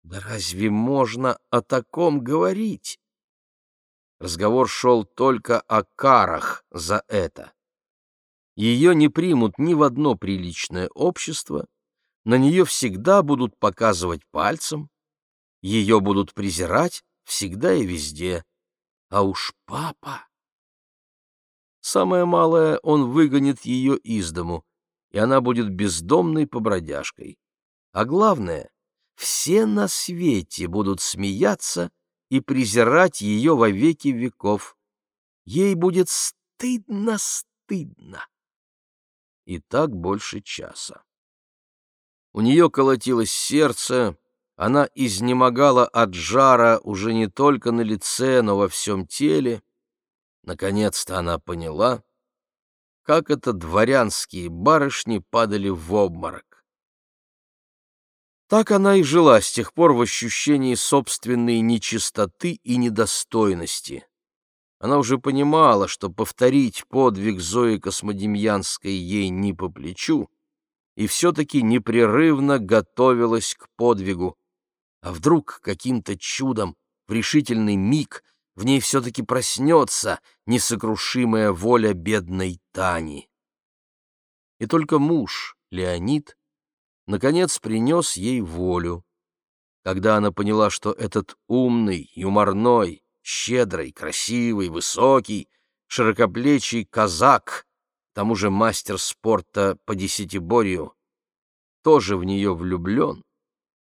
Да разве можно о таком говорить? Разговор шел только о карах за это. Ее не примут ни в одно приличное общество, на нее всегда будут показывать пальцем, ее будут презирать всегда и везде. А уж папа... Самое малое, он выгонит ее из дому, и она будет бездомной побродяжкой. А главное, все на свете будут смеяться и презирать ее во веки веков. Ей будет стыдно-стыдно. И так больше часа. У нее колотилось сердце, она изнемогала от жара уже не только на лице, но во всем теле. Наконец-то она поняла, как это дворянские барышни падали в обморок. Так она и жила с тех пор в ощущении собственной нечистоты и недостойности. Она уже понимала, что повторить подвиг Зои Космодемьянской ей не по плечу, и все-таки непрерывно готовилась к подвигу, а вдруг каким-то чудом в решительный миг в ней все-таки проснется несокрушимая воля бедной Тани? И только муж, Леонид, наконец принес ей волю. Когда она поняла, что этот умный, юморной, щедрый, красивый, высокий, широкоплечий казак, к тому же мастер спорта по десятиборью, тоже в нее влюблен,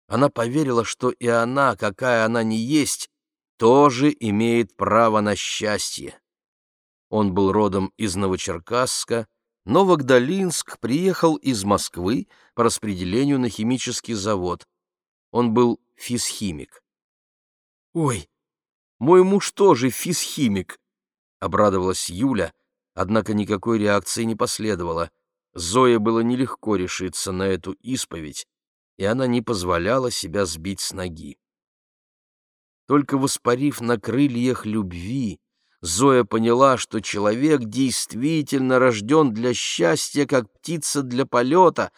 она поверила, что и она, какая она ни есть, тоже имеет право на счастье. Он был родом из Новочеркасска, но в Агдалинск приехал из Москвы по распределению на химический завод. Он был физхимик. «Ой, мой муж тоже физхимик!» — обрадовалась Юля, однако никакой реакции не последовало. Зое было нелегко решиться на эту исповедь, и она не позволяла себя сбить с ноги. Только воспарив на крыльях любви, Зоя поняла, что человек действительно рожден для счастья, как птица для полета.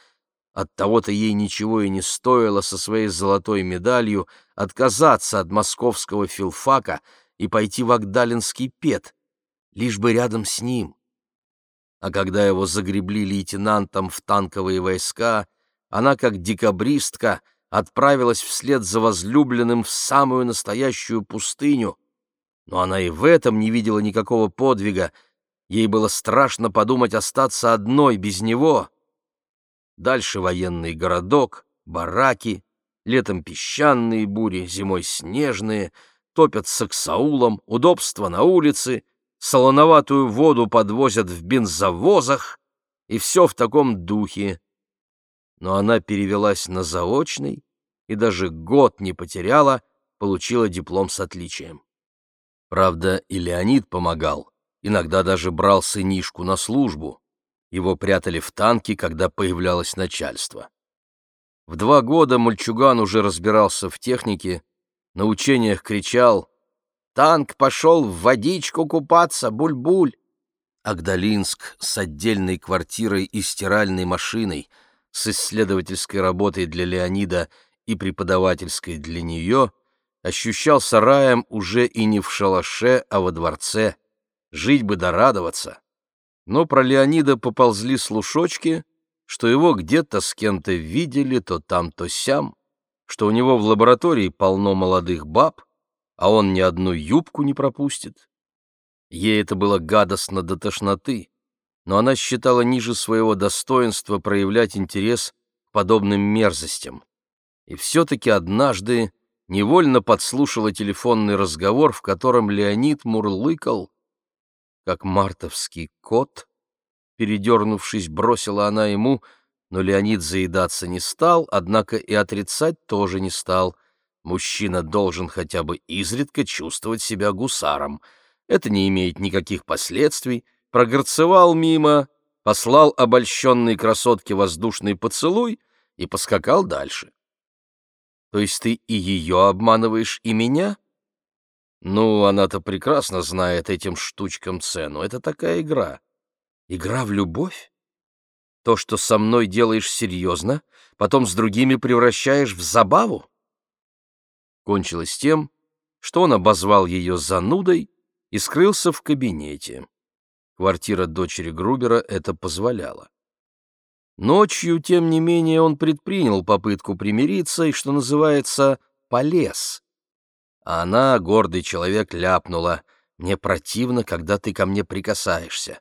От того-то ей ничего и не стоило со своей золотой медалью отказаться от московского филфака и пойти в Агдалинский пет, лишь бы рядом с ним. А когда его загребли лейтенантом в танковые войска, она, как декабристка, отправилась вслед за возлюбленным в самую настоящую пустыню. Но она и в этом не видела никакого подвига. Ей было страшно подумать остаться одной без него. Дальше военный городок, бараки, летом песчаные бури, зимой снежные, топят саксаулом, удобства на улице, солоноватую воду подвозят в бензовозах, и все в таком духе но она перевелась на заочный и даже год не потеряла, получила диплом с отличием. Правда, и Леонид помогал, иногда даже брал сынишку на службу. Его прятали в танке, когда появлялось начальство. В два года мальчуган уже разбирался в технике, на учениях кричал «Танк пошел в водичку купаться, буль-буль!» Агдалинск с отдельной квартирой и стиральной машиной — с исследовательской работой для Леонида и преподавательской для нее, ощущался раем уже и не в шалаше, а во дворце. Жить бы да радоваться. Но про Леонида поползли слушочки, что его где-то с кем-то видели то там, то сям, что у него в лаборатории полно молодых баб, а он ни одну юбку не пропустит. Ей это было гадостно до тошноты, но она считала ниже своего достоинства проявлять интерес к подобным мерзостям. И все-таки однажды невольно подслушала телефонный разговор, в котором Леонид мурлыкал, как мартовский кот. Передернувшись, бросила она ему, но Леонид заедаться не стал, однако и отрицать тоже не стал. Мужчина должен хотя бы изредка чувствовать себя гусаром. Это не имеет никаких последствий. Прогорцевал мимо, послал обольщенной красотке воздушный поцелуй и поскакал дальше. То есть ты и ее обманываешь, и меня? Ну, она-то прекрасно знает этим штучкам цену. Это такая игра. Игра в любовь? То, что со мной делаешь серьезно, потом с другими превращаешь в забаву? Кончилось тем, что он обозвал ее занудой и скрылся в кабинете. Квартира дочери Грубера это позволяла. Ночью, тем не менее, он предпринял попытку примириться и, что называется, полез. А она, гордый человек, ляпнула «Мне противно, когда ты ко мне прикасаешься».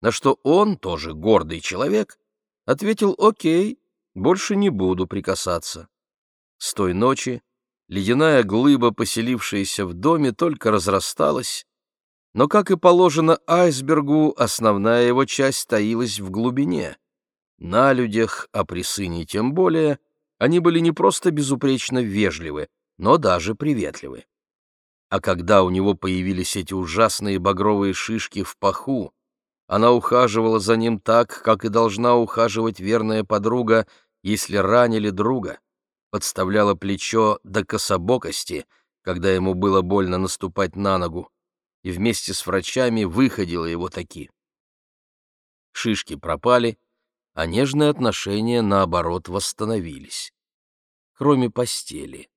На что он, тоже гордый человек, ответил «Окей, больше не буду прикасаться». С той ночи ледяная глыба, поселившаяся в доме, только разрасталась, но, как и положено айсбергу, основная его часть таилась в глубине. На людях, а при сыне тем более, они были не просто безупречно вежливы, но даже приветливы. А когда у него появились эти ужасные багровые шишки в паху, она ухаживала за ним так, как и должна ухаживать верная подруга, если ранили друга, подставляла плечо до кособокости, когда ему было больно наступать на ногу, и вместе с врачами выходила его таки. Шишки пропали, а нежные отношения, наоборот, восстановились. Кроме постели.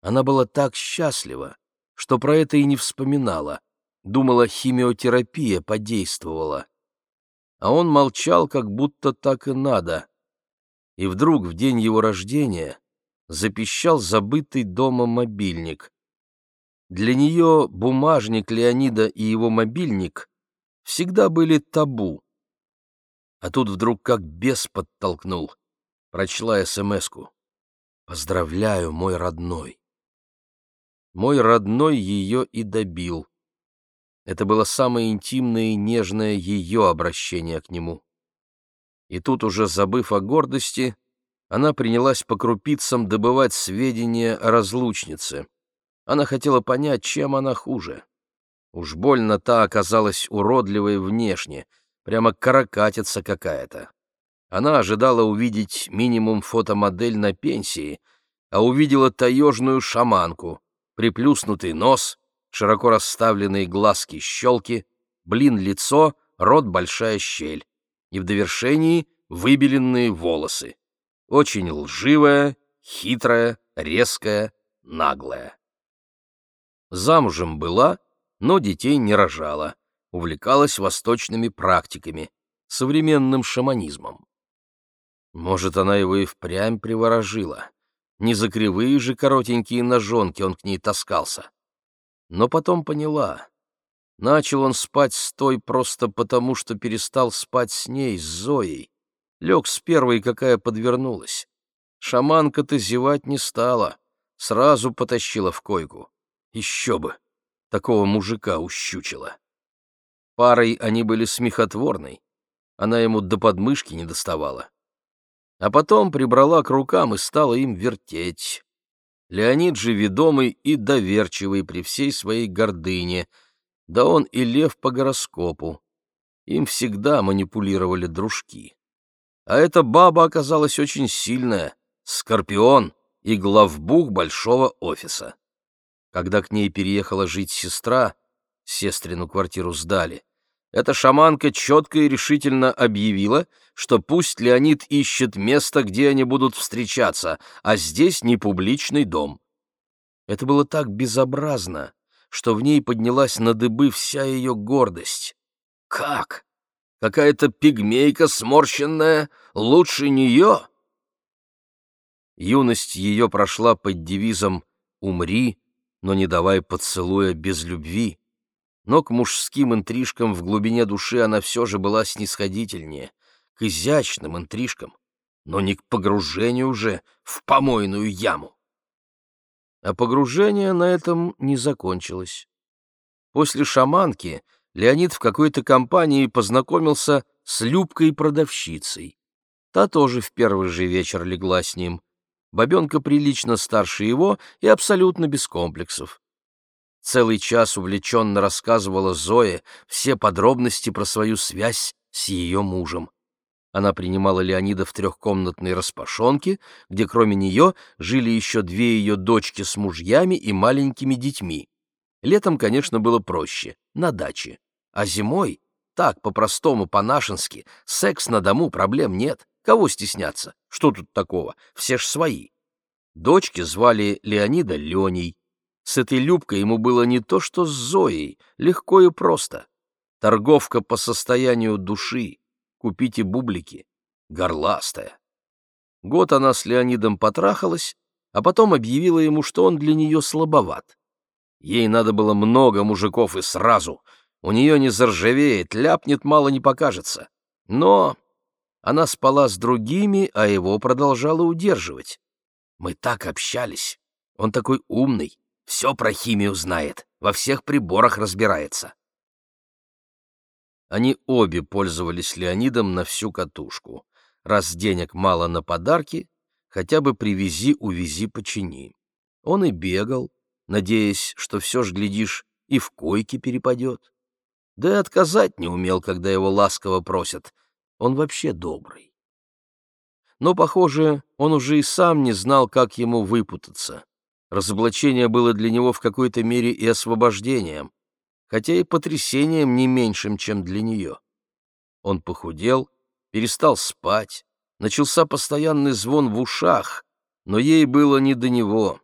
Она была так счастлива, что про это и не вспоминала, думала, химиотерапия подействовала. А он молчал, как будто так и надо. И вдруг в день его рождения запищал забытый дома мобильник. Для нее бумажник Леонида и его мобильник всегда были табу. А тут вдруг как бес подтолкнул. Прочла СМС-ку. «Поздравляю, мой родной». Мой родной ее и добил. Это было самое интимное и нежное ее обращение к нему. И тут, уже забыв о гордости, она принялась по крупицам добывать сведения о разлучнице. Она хотела понять, чем она хуже. Уж больно та оказалась уродливой внешне — Прямо каракатица какая-то. Она ожидала увидеть минимум фотомодель на пенсии, а увидела таежную шаманку, приплюснутый нос, широко расставленные глазки-щелки, блин лицо, рот большая щель. И в довершении выбеленные волосы. Очень лживая, хитрая, резкая, наглая. Замужем была, но детей не рожала увлекалась восточными практиками, современным шаманизмом. Может, она его и впрямь приворожила. Не за кривые же коротенькие ножонки он к ней таскался. Но потом поняла. Начал он спать с той просто потому, что перестал спать с ней, с Зоей. Лег с первой, какая подвернулась. Шаманка-то зевать не стала, сразу потащила в койку. Еще бы, такого мужика ущучила. Парой они были смехотворной. Она ему до подмышки не доставала. А потом прибрала к рукам и стала им вертеть. Леонид же ведомый и доверчивый при всей своей гордыне, да он и лев по гороскопу. Им всегда манипулировали дружки. А эта баба оказалась очень сильная, скорпион и главбух большого офиса. Когда к ней переехала жить сестра, сестрину квартиру сдали, эта шаманка четко и решительно объявила, что пусть Леонид ищет место, где они будут встречаться, а здесь не публичный дом. Это было так безобразно, что в ней поднялась на дыбы вся ее гордость. Как? Какая-то пигмейка сморщенная лучше нее? Юность ее прошла под девизом «Умри, но не давай поцелуя без любви», но к мужским интрижкам в глубине души она все же была снисходительнее, к изящным интрижкам, но не к погружению уже в помойную яму. А погружение на этом не закончилось. После шаманки Леонид в какой-то компании познакомился с Любкой-продавщицей. Та тоже в первый же вечер легла с ним. Бабенка прилично старше его и абсолютно без комплексов. Целый час увлеченно рассказывала Зое все подробности про свою связь с ее мужем. Она принимала Леонида в трехкомнатной распашонке, где кроме нее жили еще две ее дочки с мужьями и маленькими детьми. Летом, конечно, было проще, на даче. А зимой, так, по-простому, по-нашенски, секс на дому, проблем нет. Кого стесняться? Что тут такого? Все ж свои. Дочки звали Леонида Леней, с этой Любкой ему было не то что с Зоей, легко и просто. Торговка по состоянию души, купите бублики, горластая. Год она с Леонидом потрахалась, а потом объявила ему, что он для нее слабоват. Ей надо было много мужиков и сразу. У нее не заржавеет, ляпнет, мало не покажется. Но она спала с другими, а его продолжала удерживать. Мы так общались. Он такой умный, все про химию знает, во всех приборах разбирается. Они обе пользовались Леонидом на всю катушку. Раз денег мало на подарки, хотя бы привези-увези почини. Он и бегал, надеясь, что все ж, глядишь, и в койке перепадет. Да и отказать не умел, когда его ласково просят. Он вообще добрый. Но, похоже, он уже и сам не знал, как ему выпутаться. Разоблачение было для него в какой-то мере и освобождением, хотя и потрясением не меньшим, чем для нее. Он похудел, перестал спать, начался постоянный звон в ушах, но ей было не до него.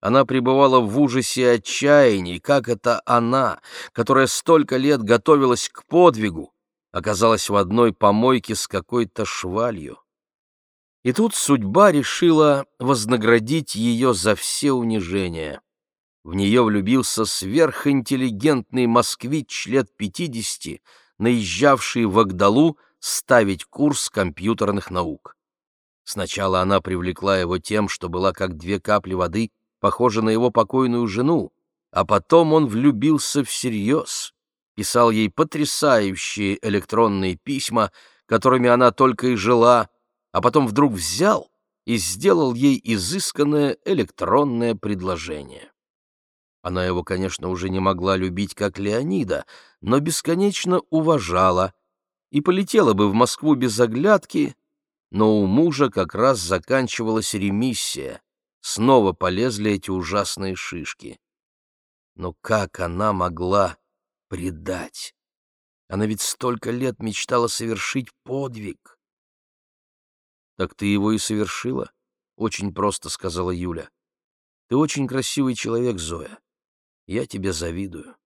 Она пребывала в ужасе и отчаянии, как это она, которая столько лет готовилась к подвигу, оказалась в одной помойке с какой-то швалью. И тут судьба решила вознаградить ее за все унижения. В нее влюбился сверхинтеллигентный москвич лет пятидесяти, наезжавший в Агдалу ставить курс компьютерных наук. Сначала она привлекла его тем, что была как две капли воды, похожа на его покойную жену, а потом он влюбился всерьез, писал ей потрясающие электронные письма, которыми она только и жила, а потом вдруг взял и сделал ей изысканное электронное предложение. Она его, конечно, уже не могла любить как Леонида, но бесконечно уважала и полетела бы в Москву без оглядки, но у мужа как раз заканчивалась ремиссия, снова полезли эти ужасные шишки. Но как она могла предать? Она ведь столько лет мечтала совершить подвиг. «Так ты его и совершила?» — очень просто сказала Юля. «Ты очень красивый человек, Зоя. Я тебе завидую».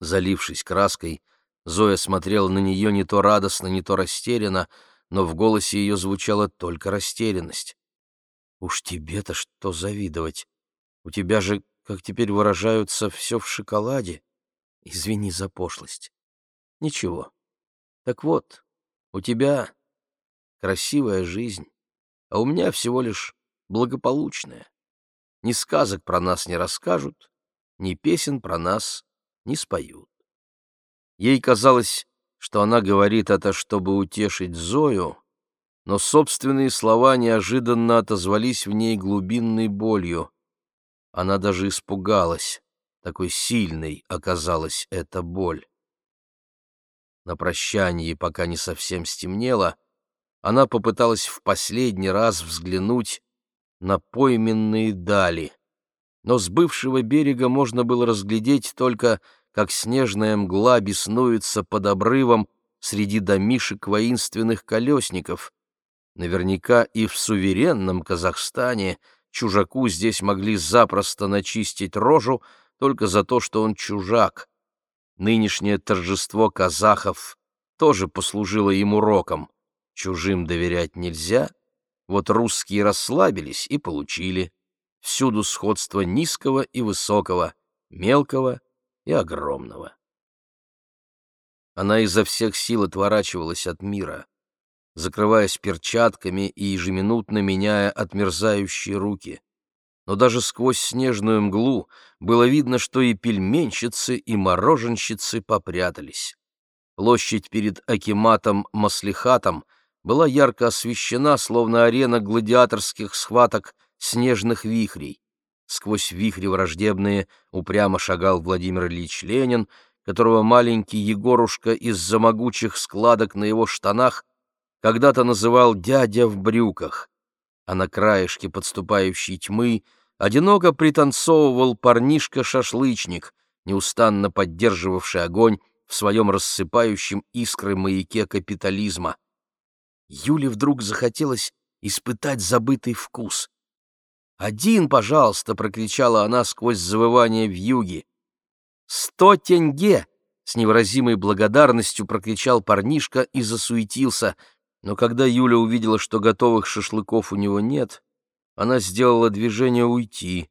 Залившись краской, Зоя смотрела на нее не то радостно, не то растерянно, но в голосе ее звучала только растерянность. «Уж тебе-то что завидовать? У тебя же, как теперь выражаются, все в шоколаде. Извини за пошлость. Ничего. Так вот, у тебя красивая жизнь, а у меня всего лишь благополучная. Ни сказок про нас не расскажут, ни песен про нас не споют. Ей казалось, что она говорит это, чтобы утешить Зою, но собственные слова неожиданно отозвались в ней глубинной болью. Она даже испугалась, такой сильной оказалась эта боль. На прощании, пока не совсем стемнело, она попыталась в последний раз взглянуть на пойменные дали. Но с бывшего берега можно было разглядеть только, как снежная мгла беснуется под обрывом среди домишек воинственных колесников. Наверняка и в суверенном Казахстане чужаку здесь могли запросто начистить рожу только за то, что он чужак. Нынешнее торжество казахов тоже послужило им уроком. Чужим доверять нельзя, вот русские расслабились и получили. Всюду сходство низкого и высокого, мелкого и огромного. Она изо всех сил отворачивалась от мира, закрываясь перчатками и ежеминутно меняя отмерзающие руки. Но даже сквозь снежную мглу было видно, что и пельменщицы, и мороженщицы попрятались. Площадь перед Акиматом Маслихатом была ярко освещена, словно арена гладиаторских схваток снежных вихрей. Сквозь вихри враждебные упрямо шагал Владимир Ильич Ленин, которого маленький Егорушка из-за могучих складок на его штанах когда-то называл «дядя в брюках», а на краешке подступающей тьмы одиноко пританцовывал парнишка-шашлычник, неустанно поддерживавший огонь в своем рассыпающем искры маяке капитализма. Юле вдруг захотелось испытать забытый вкус. «Один, пожалуйста!» — прокричала она сквозь завывание в юге. «Сто тенге!» — с невыразимой благодарностью прокричал парнишка и засуетился. Но когда Юля увидела, что готовых шашлыков у него нет, она сделала движение уйти.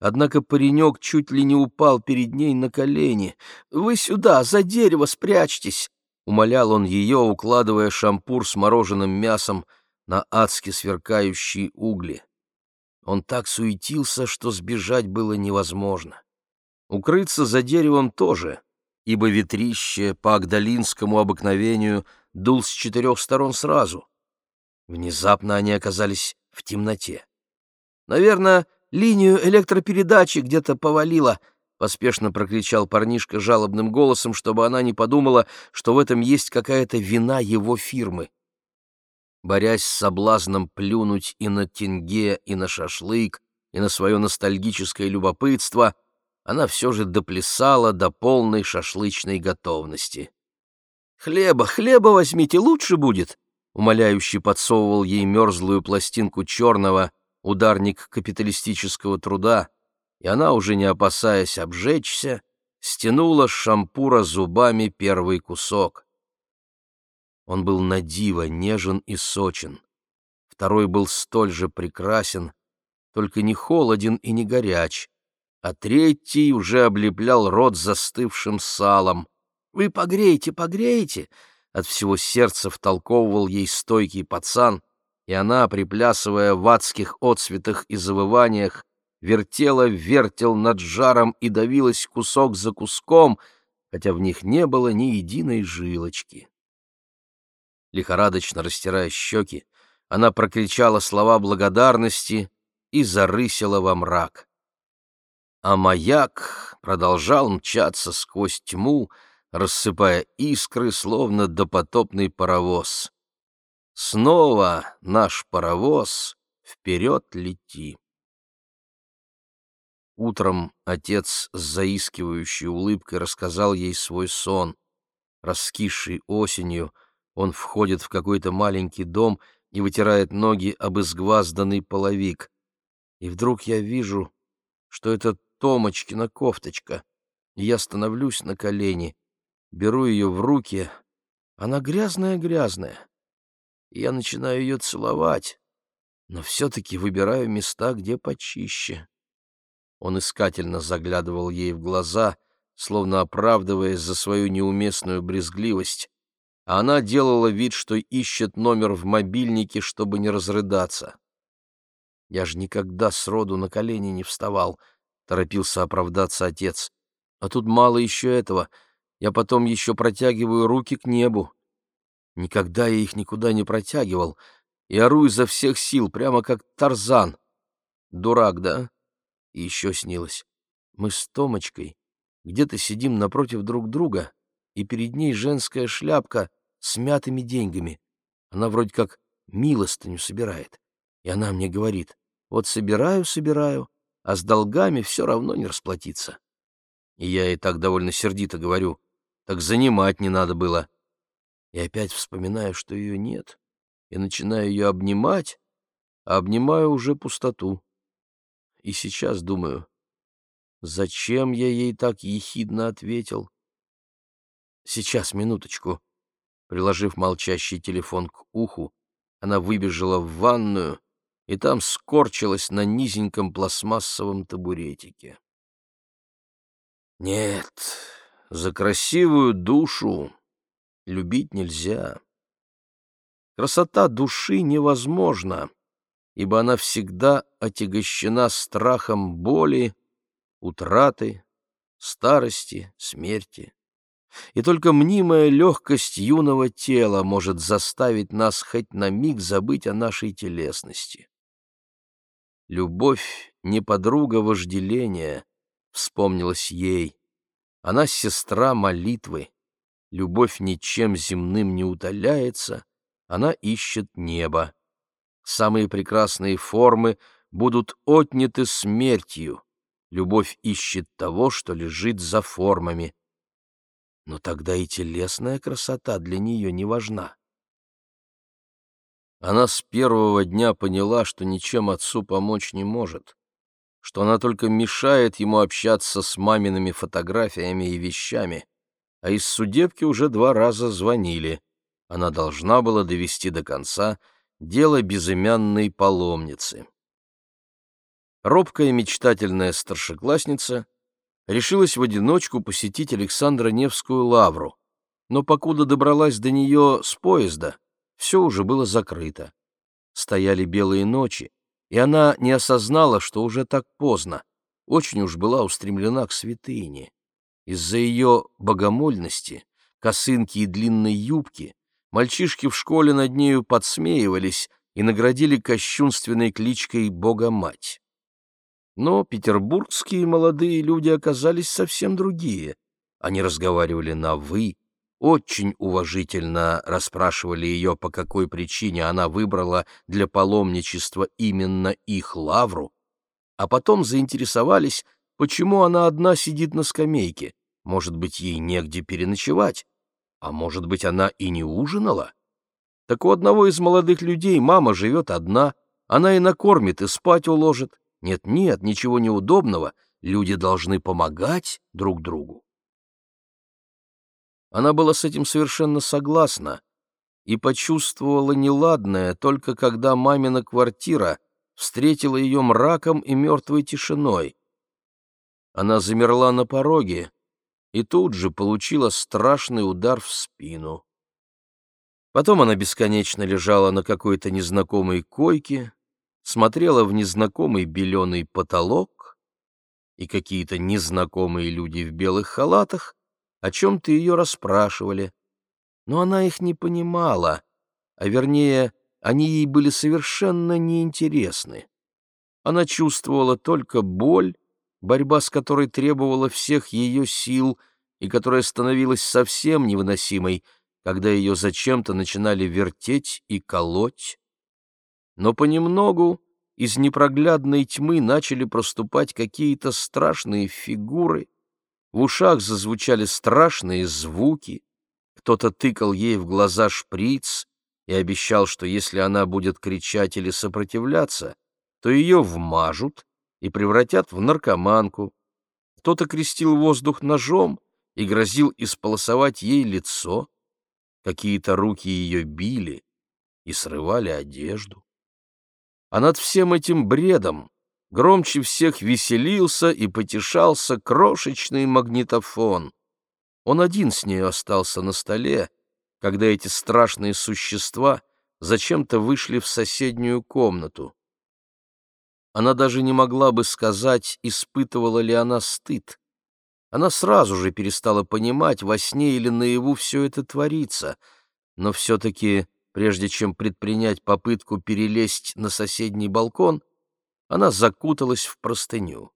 Однако паренек чуть ли не упал перед ней на колени. «Вы сюда, за дерево спрячьтесь!» — умолял он ее, укладывая шампур с мороженым мясом на адски сверкающие угли. Он так суетился, что сбежать было невозможно. Укрыться за деревом тоже, ибо ветрище по агдалинскому обыкновению дул с четырех сторон сразу. Внезапно они оказались в темноте. «Наверное, линию электропередачи где-то повалило», — поспешно прокричал парнишка жалобным голосом, чтобы она не подумала, что в этом есть какая-то вина его фирмы. Борясь с соблазном плюнуть и на тенге, и на шашлык, и на свое ностальгическое любопытство, она все же доплясала до полной шашлычной готовности. «Хлеба, хлеба возьмите, лучше будет!» умоляюще подсовывал ей мерзлую пластинку черного, ударник капиталистического труда, и она, уже не опасаясь обжечься, стянула с шампура зубами первый кусок. Он был на диво нежен и сочен. Второй был столь же прекрасен, только не холоден и не горяч, а третий уже облеплял рот застывшим салом. «Вы погреете, погреете!» От всего сердца втолковывал ей стойкий пацан, и она, приплясывая в адских отцветах и завываниях, вертела вертел над жаром и давилась кусок за куском, хотя в них не было ни единой жилочки. Лихорадочно растирая щеки, она прокричала слова благодарности и зарысила во мрак. А маяк продолжал мчаться сквозь тьму, рассыпая искры, словно допотопный паровоз. Снова наш паровоз вперед лети. Утром отец с заискивающей улыбкой рассказал ей свой сон. Раскисший осенью, он входит в какой-то маленький дом и вытирает ноги об изгвазданный половик. И вдруг я вижу, что это Томочкина кофточка, и я становлюсь на колени, беру ее в руки, она грязная-грязная я начинаю ее целовать, но все-таки выбираю места, где почище. Он искательно заглядывал ей в глаза, словно оправдываясь за свою неуместную брезгливость, а она делала вид, что ищет номер в мобильнике, чтобы не разрыдаться. «Я же никогда сроду на колени не вставал», — торопился оправдаться отец. «А тут мало еще этого. Я потом еще протягиваю руки к небу. Никогда я их никуда не протягивал и ору изо всех сил, прямо как Тарзан. Дурак, да? И еще снилось. Мы с Томочкой где-то сидим напротив друг друга, и перед ней женская шляпка с мятыми деньгами. Она вроде как милостыню собирает. И она мне говорит, вот собираю, собираю, а с долгами все равно не расплатиться.
И я ей так довольно сердито говорю, так занимать не надо было. И опять вспоминаю, что ее нет, и начинаю ее обнимать, а обнимаю уже пустоту. И сейчас думаю, зачем я ей так ехидно ответил? Сейчас, минуточку. Приложив молчащий телефон к уху, она выбежала в ванную и там скорчилась на низеньком пластмассовом табуретике. Нет, за красивую душу любить нельзя. Красота души невозможна, ибо она всегда отягощена страхом боли, утраты, старости, смерти. И только мнимая легкость юного тела может заставить нас хоть на миг забыть о нашей телесности. Любовь не подруга вожделения, вспомнилась ей. Она сестра молитвы. Любовь ничем земным не утоляется, она ищет небо. Самые прекрасные формы будут отняты смертью. Любовь ищет того, что лежит за формами. Но тогда и телесная красота для нее не важна. Она с первого дня поняла, что ничем отцу помочь не может, что она только мешает ему общаться с мамиными фотографиями и вещами, а из судебки уже два раза звонили. Она должна была довести до конца дело безымянной паломницы. Робкая мечтательная старшеклассница решилась в одиночку посетить Александра Невскую лавру, но покуда добралась до нее с поезда, все уже было закрыто. Стояли белые ночи, и она не осознала, что уже так поздно, очень уж была устремлена к святыне. Из-за ее богомольности, косынки и длинной юбки мальчишки в школе над нею подсмеивались и наградили кощунственной кличкой «Богомать». Но петербургские молодые люди оказались совсем другие. Они разговаривали на «вы», очень уважительно расспрашивали ее, по какой причине она выбрала для паломничества именно их лавру, а потом заинтересовались, почему она одна сидит на скамейке, может быть, ей негде переночевать, а может быть, она и не ужинала. Так у одного из молодых людей мама живет одна, она и накормит, и спать уложит. Нет-нет, ничего неудобного, люди должны помогать друг другу. Она была с этим совершенно согласна и почувствовала неладное только когда мамина квартира встретила ее мраком и мертвой тишиной. Она замерла на пороге и тут же получила страшный удар в спину. Потом она бесконечно лежала на какой-то незнакомой койке, смотрела в незнакомый беленый потолок, и какие-то незнакомые люди в белых халатах о чем-то ее расспрашивали, но она их не понимала, а вернее, они ей были совершенно неинтересны. Она чувствовала только боль, борьба с которой требовала всех ее сил и которая становилась совсем невыносимой, когда ее зачем-то начинали вертеть и колоть. Но понемногу из непроглядной тьмы начали проступать какие-то страшные фигуры, в ушах зазвучали страшные звуки, кто-то тыкал ей в глаза шприц и обещал, что если она будет кричать или сопротивляться, то ее вмажут и превратят в наркоманку. Кто-то крестил воздух ножом и грозил исполосовать ей лицо. Какие-то руки ее били и срывали одежду. А над всем этим бредом громче всех веселился и потешался крошечный магнитофон. Он один с нею остался на столе, когда эти страшные существа зачем-то вышли в соседнюю комнату. Она даже не могла бы сказать, испытывала ли она стыд. Она сразу же перестала понимать, во сне или наяву все это творится, но все-таки, прежде чем предпринять попытку перелезть на соседний балкон, она закуталась в простыню.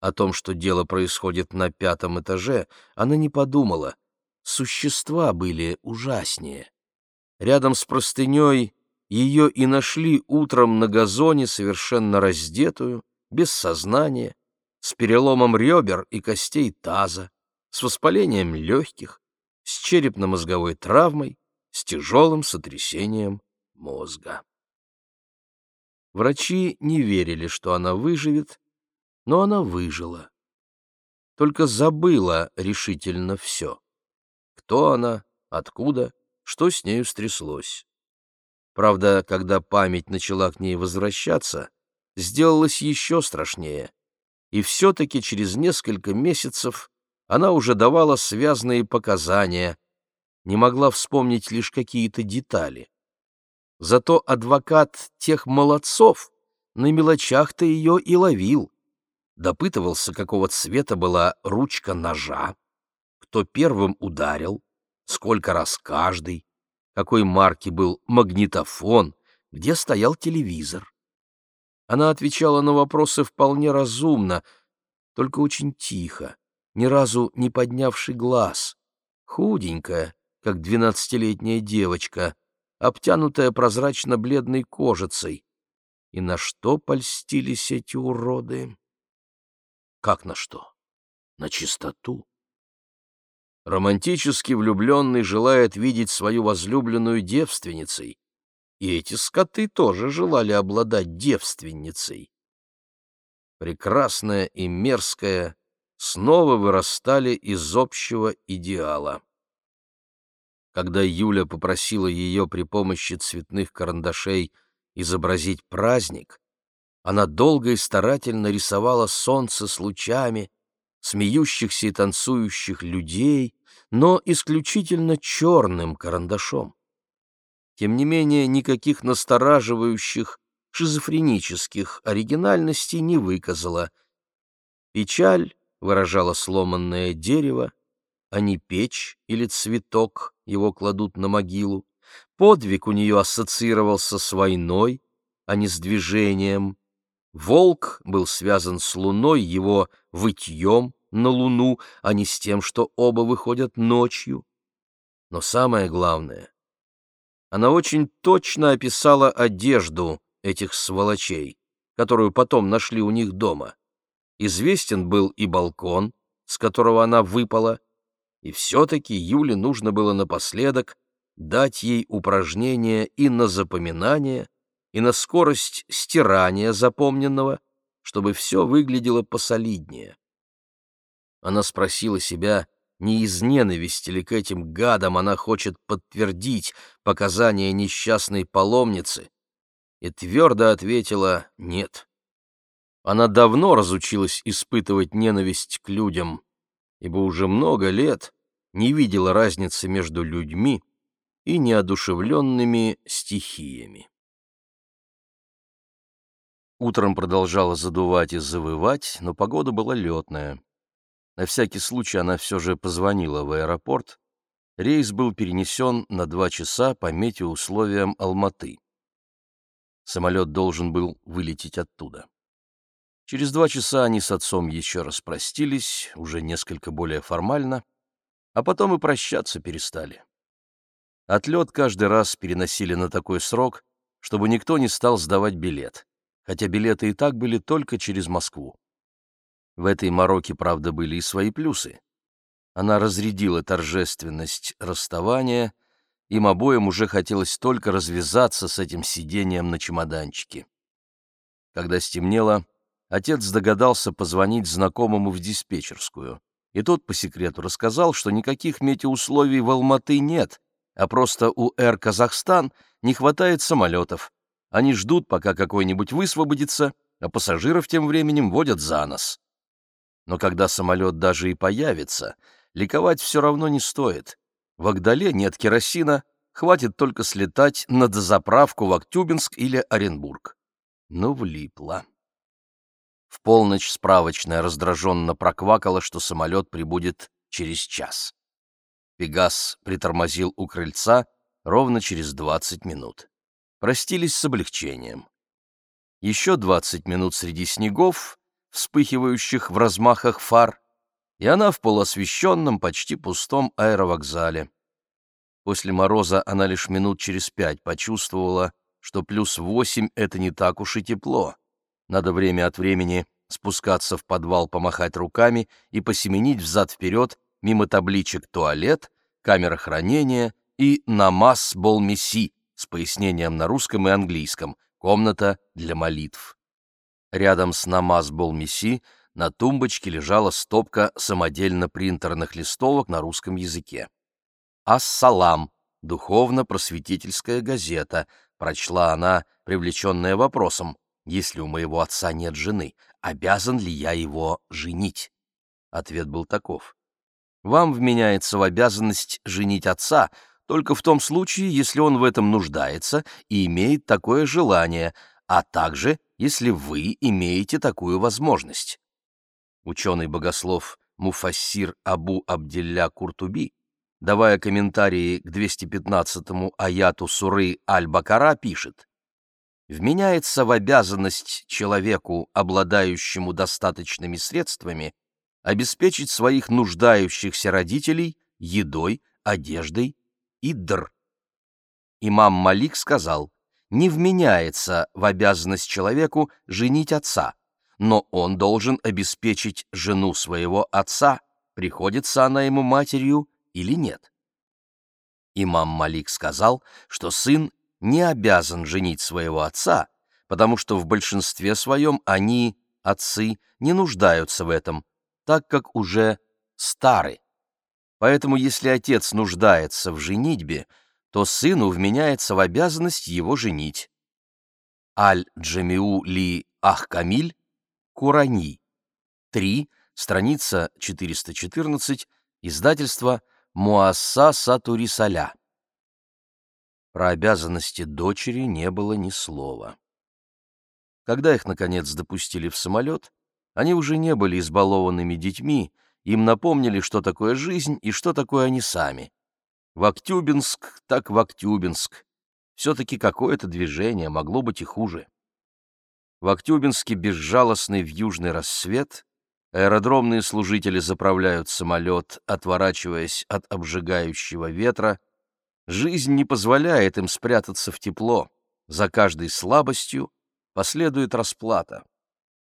О том, что дело происходит на пятом этаже, она не подумала. Существа были ужаснее. Рядом с простыней ее и нашли утром на газоне совершенно раздетую, без сознания, с переломом ребер и костей таза, с воспалением легких, с черепно-мозговой травмой, с тяжелым сотрясением мозга. Врачи не верили, что она выживет, но она выжила. Только забыла решительно все. Кто она, откуда, что с нею стряслось. Правда, когда память начала к ней возвращаться, сделалось еще страшнее. И все-таки через несколько месяцев она уже давала связные показания, не могла вспомнить лишь какие-то детали. Зато адвокат тех молодцов на мелочах-то ее и ловил. Допытывался, какого цвета была ручка ножа, кто первым ударил, сколько раз каждый, какой марки был магнитофон, где стоял телевизор. Она отвечала на вопросы вполне разумно, только очень тихо, ни разу не поднявший глаз, худенькая, как двенадцатилетняя девочка, обтянутая прозрачно-бледной кожицей. И на что польстились эти уроды? Как на что? На чистоту. Романтически влюбленный желает видеть свою возлюбленную девственницей, и эти скоты тоже желали обладать девственницей. Прекрасное и мерзкое снова вырастали из общего идеала. Когда Юля попросила ее при помощи цветных карандашей изобразить праздник, она долго и старательно рисовала солнце с лучами, смеющихся и танцующих людей, но исключительно черным карандашом. Тем не менее, никаких настораживающих, шизофренических оригинальностей не выказала. Печаль выражала сломанное дерево, а не печь или цветок, его кладут на могилу. Подвиг у нее ассоциировался с войной, а не с движением. Волк был связан с луной, его вытьем на луну, а не с тем, что оба выходят ночью. Но самое главное, она очень точно описала одежду этих сволочей, которую потом нашли у них дома. Известен был и балкон, с которого она выпала, и все-таки Юле нужно было напоследок дать ей упражнение и на запоминание, и на скорость стирания запомненного, чтобы все выглядело посолиднее. Она спросила себя, не из ненависти ли к этим гадам она хочет подтвердить показания несчастной паломницы, и твердо ответила «нет». Она давно разучилась испытывать ненависть к людям, ибо уже много лет не видела разницы между людьми и неодушевленными стихиями. Утром продолжало задувать и завывать, но погода была летная. На всякий случай она все же позвонила в аэропорт. Рейс был перенесен на два часа по метеоусловиям Алматы. Самолет должен был вылететь оттуда. Через два часа они с отцом еще раз простились, уже несколько более формально, а потом и прощаться перестали. Отлет каждый раз переносили на такой срок, чтобы никто не стал сдавать билет, хотя билеты и так были только через Москву. В этой мороке, правда, были и свои плюсы. Она разрядила торжественность расставания, им обоим уже хотелось только развязаться с этим сидением на чемоданчике. Когда стемнело, отец догадался позвонить знакомому в диспетчерскую, и тот по секрету рассказал, что никаких метеоусловий в Алматы нет, а просто у «Эр Казахстан» не хватает самолетов. Они ждут, пока какой-нибудь высвободится, а пассажиров тем временем водят за нос. Но когда самолет даже и появится, ликовать все равно не стоит. В Агдале нет керосина, хватит только слетать на дозаправку в Актюбинск или Оренбург. Ну, влипла. В полночь справочная раздраженно проквакала, что самолет прибудет через час. Пегас притормозил у крыльца ровно через 20 минут. Простились с облегчением. Еще 20 минут среди снегов, вспыхивающих в размахах фар, и она в полуосвещенном, почти пустом аэровокзале. После мороза она лишь минут через пять почувствовала, что плюс восемь — это не так уж и тепло. Надо время от времени
спускаться в подвал помахать руками и посеменить взад-вперед мимо табличек «Туалет», «Камера хранения» и «Намаз Болмеси» с пояснением на русском и английском «Комната для молитв». Рядом с «Намаз Болмеси» на тумбочке лежала стопка самодельно принтерных листовок на русском языке. «Ассалам» — духовно-просветительская газета, прочла она, привлеченная вопросом, если у моего отца нет жены, обязан ли я его женить? Ответ был таков. Вам вменяется в обязанность женить отца только в том случае, если он в этом нуждается и имеет такое желание, а также, если вы имеете такую возможность. Ученый-богослов Муфассир Абу Абдилля Куртуби, давая комментарии к 215-му аяту суры Аль-Бакара, пишет вменяется в обязанность человеку, обладающему достаточными средствами, обеспечить своих нуждающихся родителей едой, одеждой и др. Имам Малик сказал, не вменяется в обязанность человеку женить отца, но он должен обеспечить жену своего отца, приходится она ему матерью или нет. Имам Малик сказал, что сын не обязан женить своего отца, потому что в большинстве своем они, отцы, не нуждаются в этом, так как уже стары. Поэтому если отец нуждается в женитьбе, то сыну вменяется в обязанность его женить. Аль-Джамиу ли Ах-Камиль, Курани. 3, страница 414, издательство Муасса Сатурисаля. Про обязанности дочери не было ни слова. Когда их, наконец, допустили в самолет, они уже не были избалованными детьми, им напомнили, что такое жизнь и что такое они сами. В Актюбинск, так в Актюбинск. Все-таки какое-то движение, могло быть и хуже. В Актюбинске безжалостный вьюжный рассвет, аэродромные служители заправляют самолет, отворачиваясь от обжигающего ветра, Жизнь не позволяет им спрятаться в тепло. За каждой слабостью последует расплата.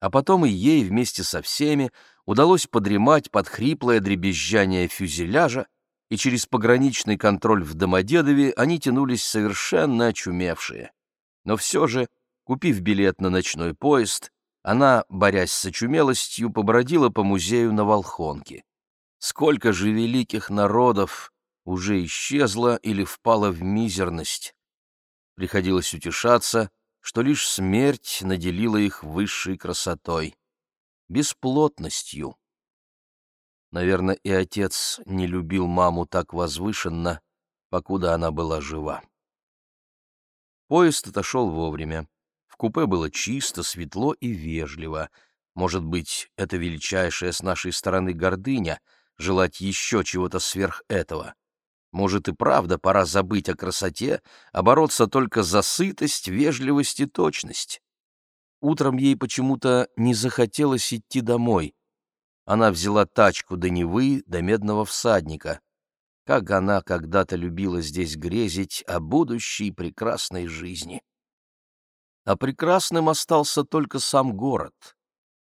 А потом и ей вместе со всеми удалось подремать под хриплое дребезжание фюзеляжа, и через пограничный контроль в Домодедове они тянулись совершенно очумевшие. Но все же, купив билет на ночной поезд, она, борясь с очумелостью, побродила по музею на Волхонке. Сколько же великих народов уже исчезла или впала в мизерность. Приходилось утешаться, что лишь смерть наделила их высшей красотой, бесплотностью. Наверное, и отец не любил маму так возвышенно, покуда она была жива. Поезд отошел вовремя. В купе было чисто, светло и вежливо. Может быть, это величайшая с нашей стороны гордыня — желать еще чего-то сверх этого. Может и правда пора забыть о красоте, а только за сытость, вежливость и точность. Утром ей почему-то не захотелось идти домой. Она взяла тачку до Невы, до Медного всадника. Как она когда-то любила здесь грезить о будущей прекрасной жизни. А прекрасным остался только сам город.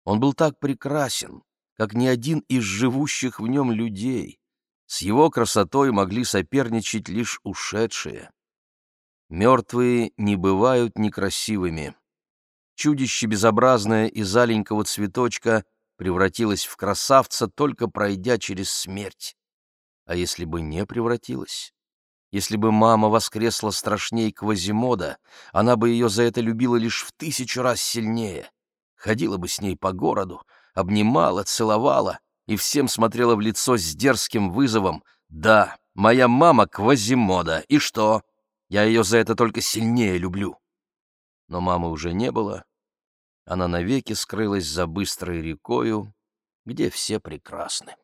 Он был так прекрасен, как ни один из живущих в нем людей. С его красотой могли соперничать лишь ушедшие. Мертвые не бывают некрасивыми. Чудище безобразное из аленького цветочка превратилось в красавца, только пройдя через смерть. А если бы не превратилось? Если бы мама воскресла страшней Квазимода, она бы ее за это любила лишь в тысячу раз сильнее. Ходила бы с ней по городу, обнимала, целовала, и всем смотрела в лицо с дерзким вызовом. «Да, моя мама Квазимода, и что? Я ее за это только сильнее люблю». Но мамы уже не было. Она навеки скрылась за быстрой рекою, где все прекрасны.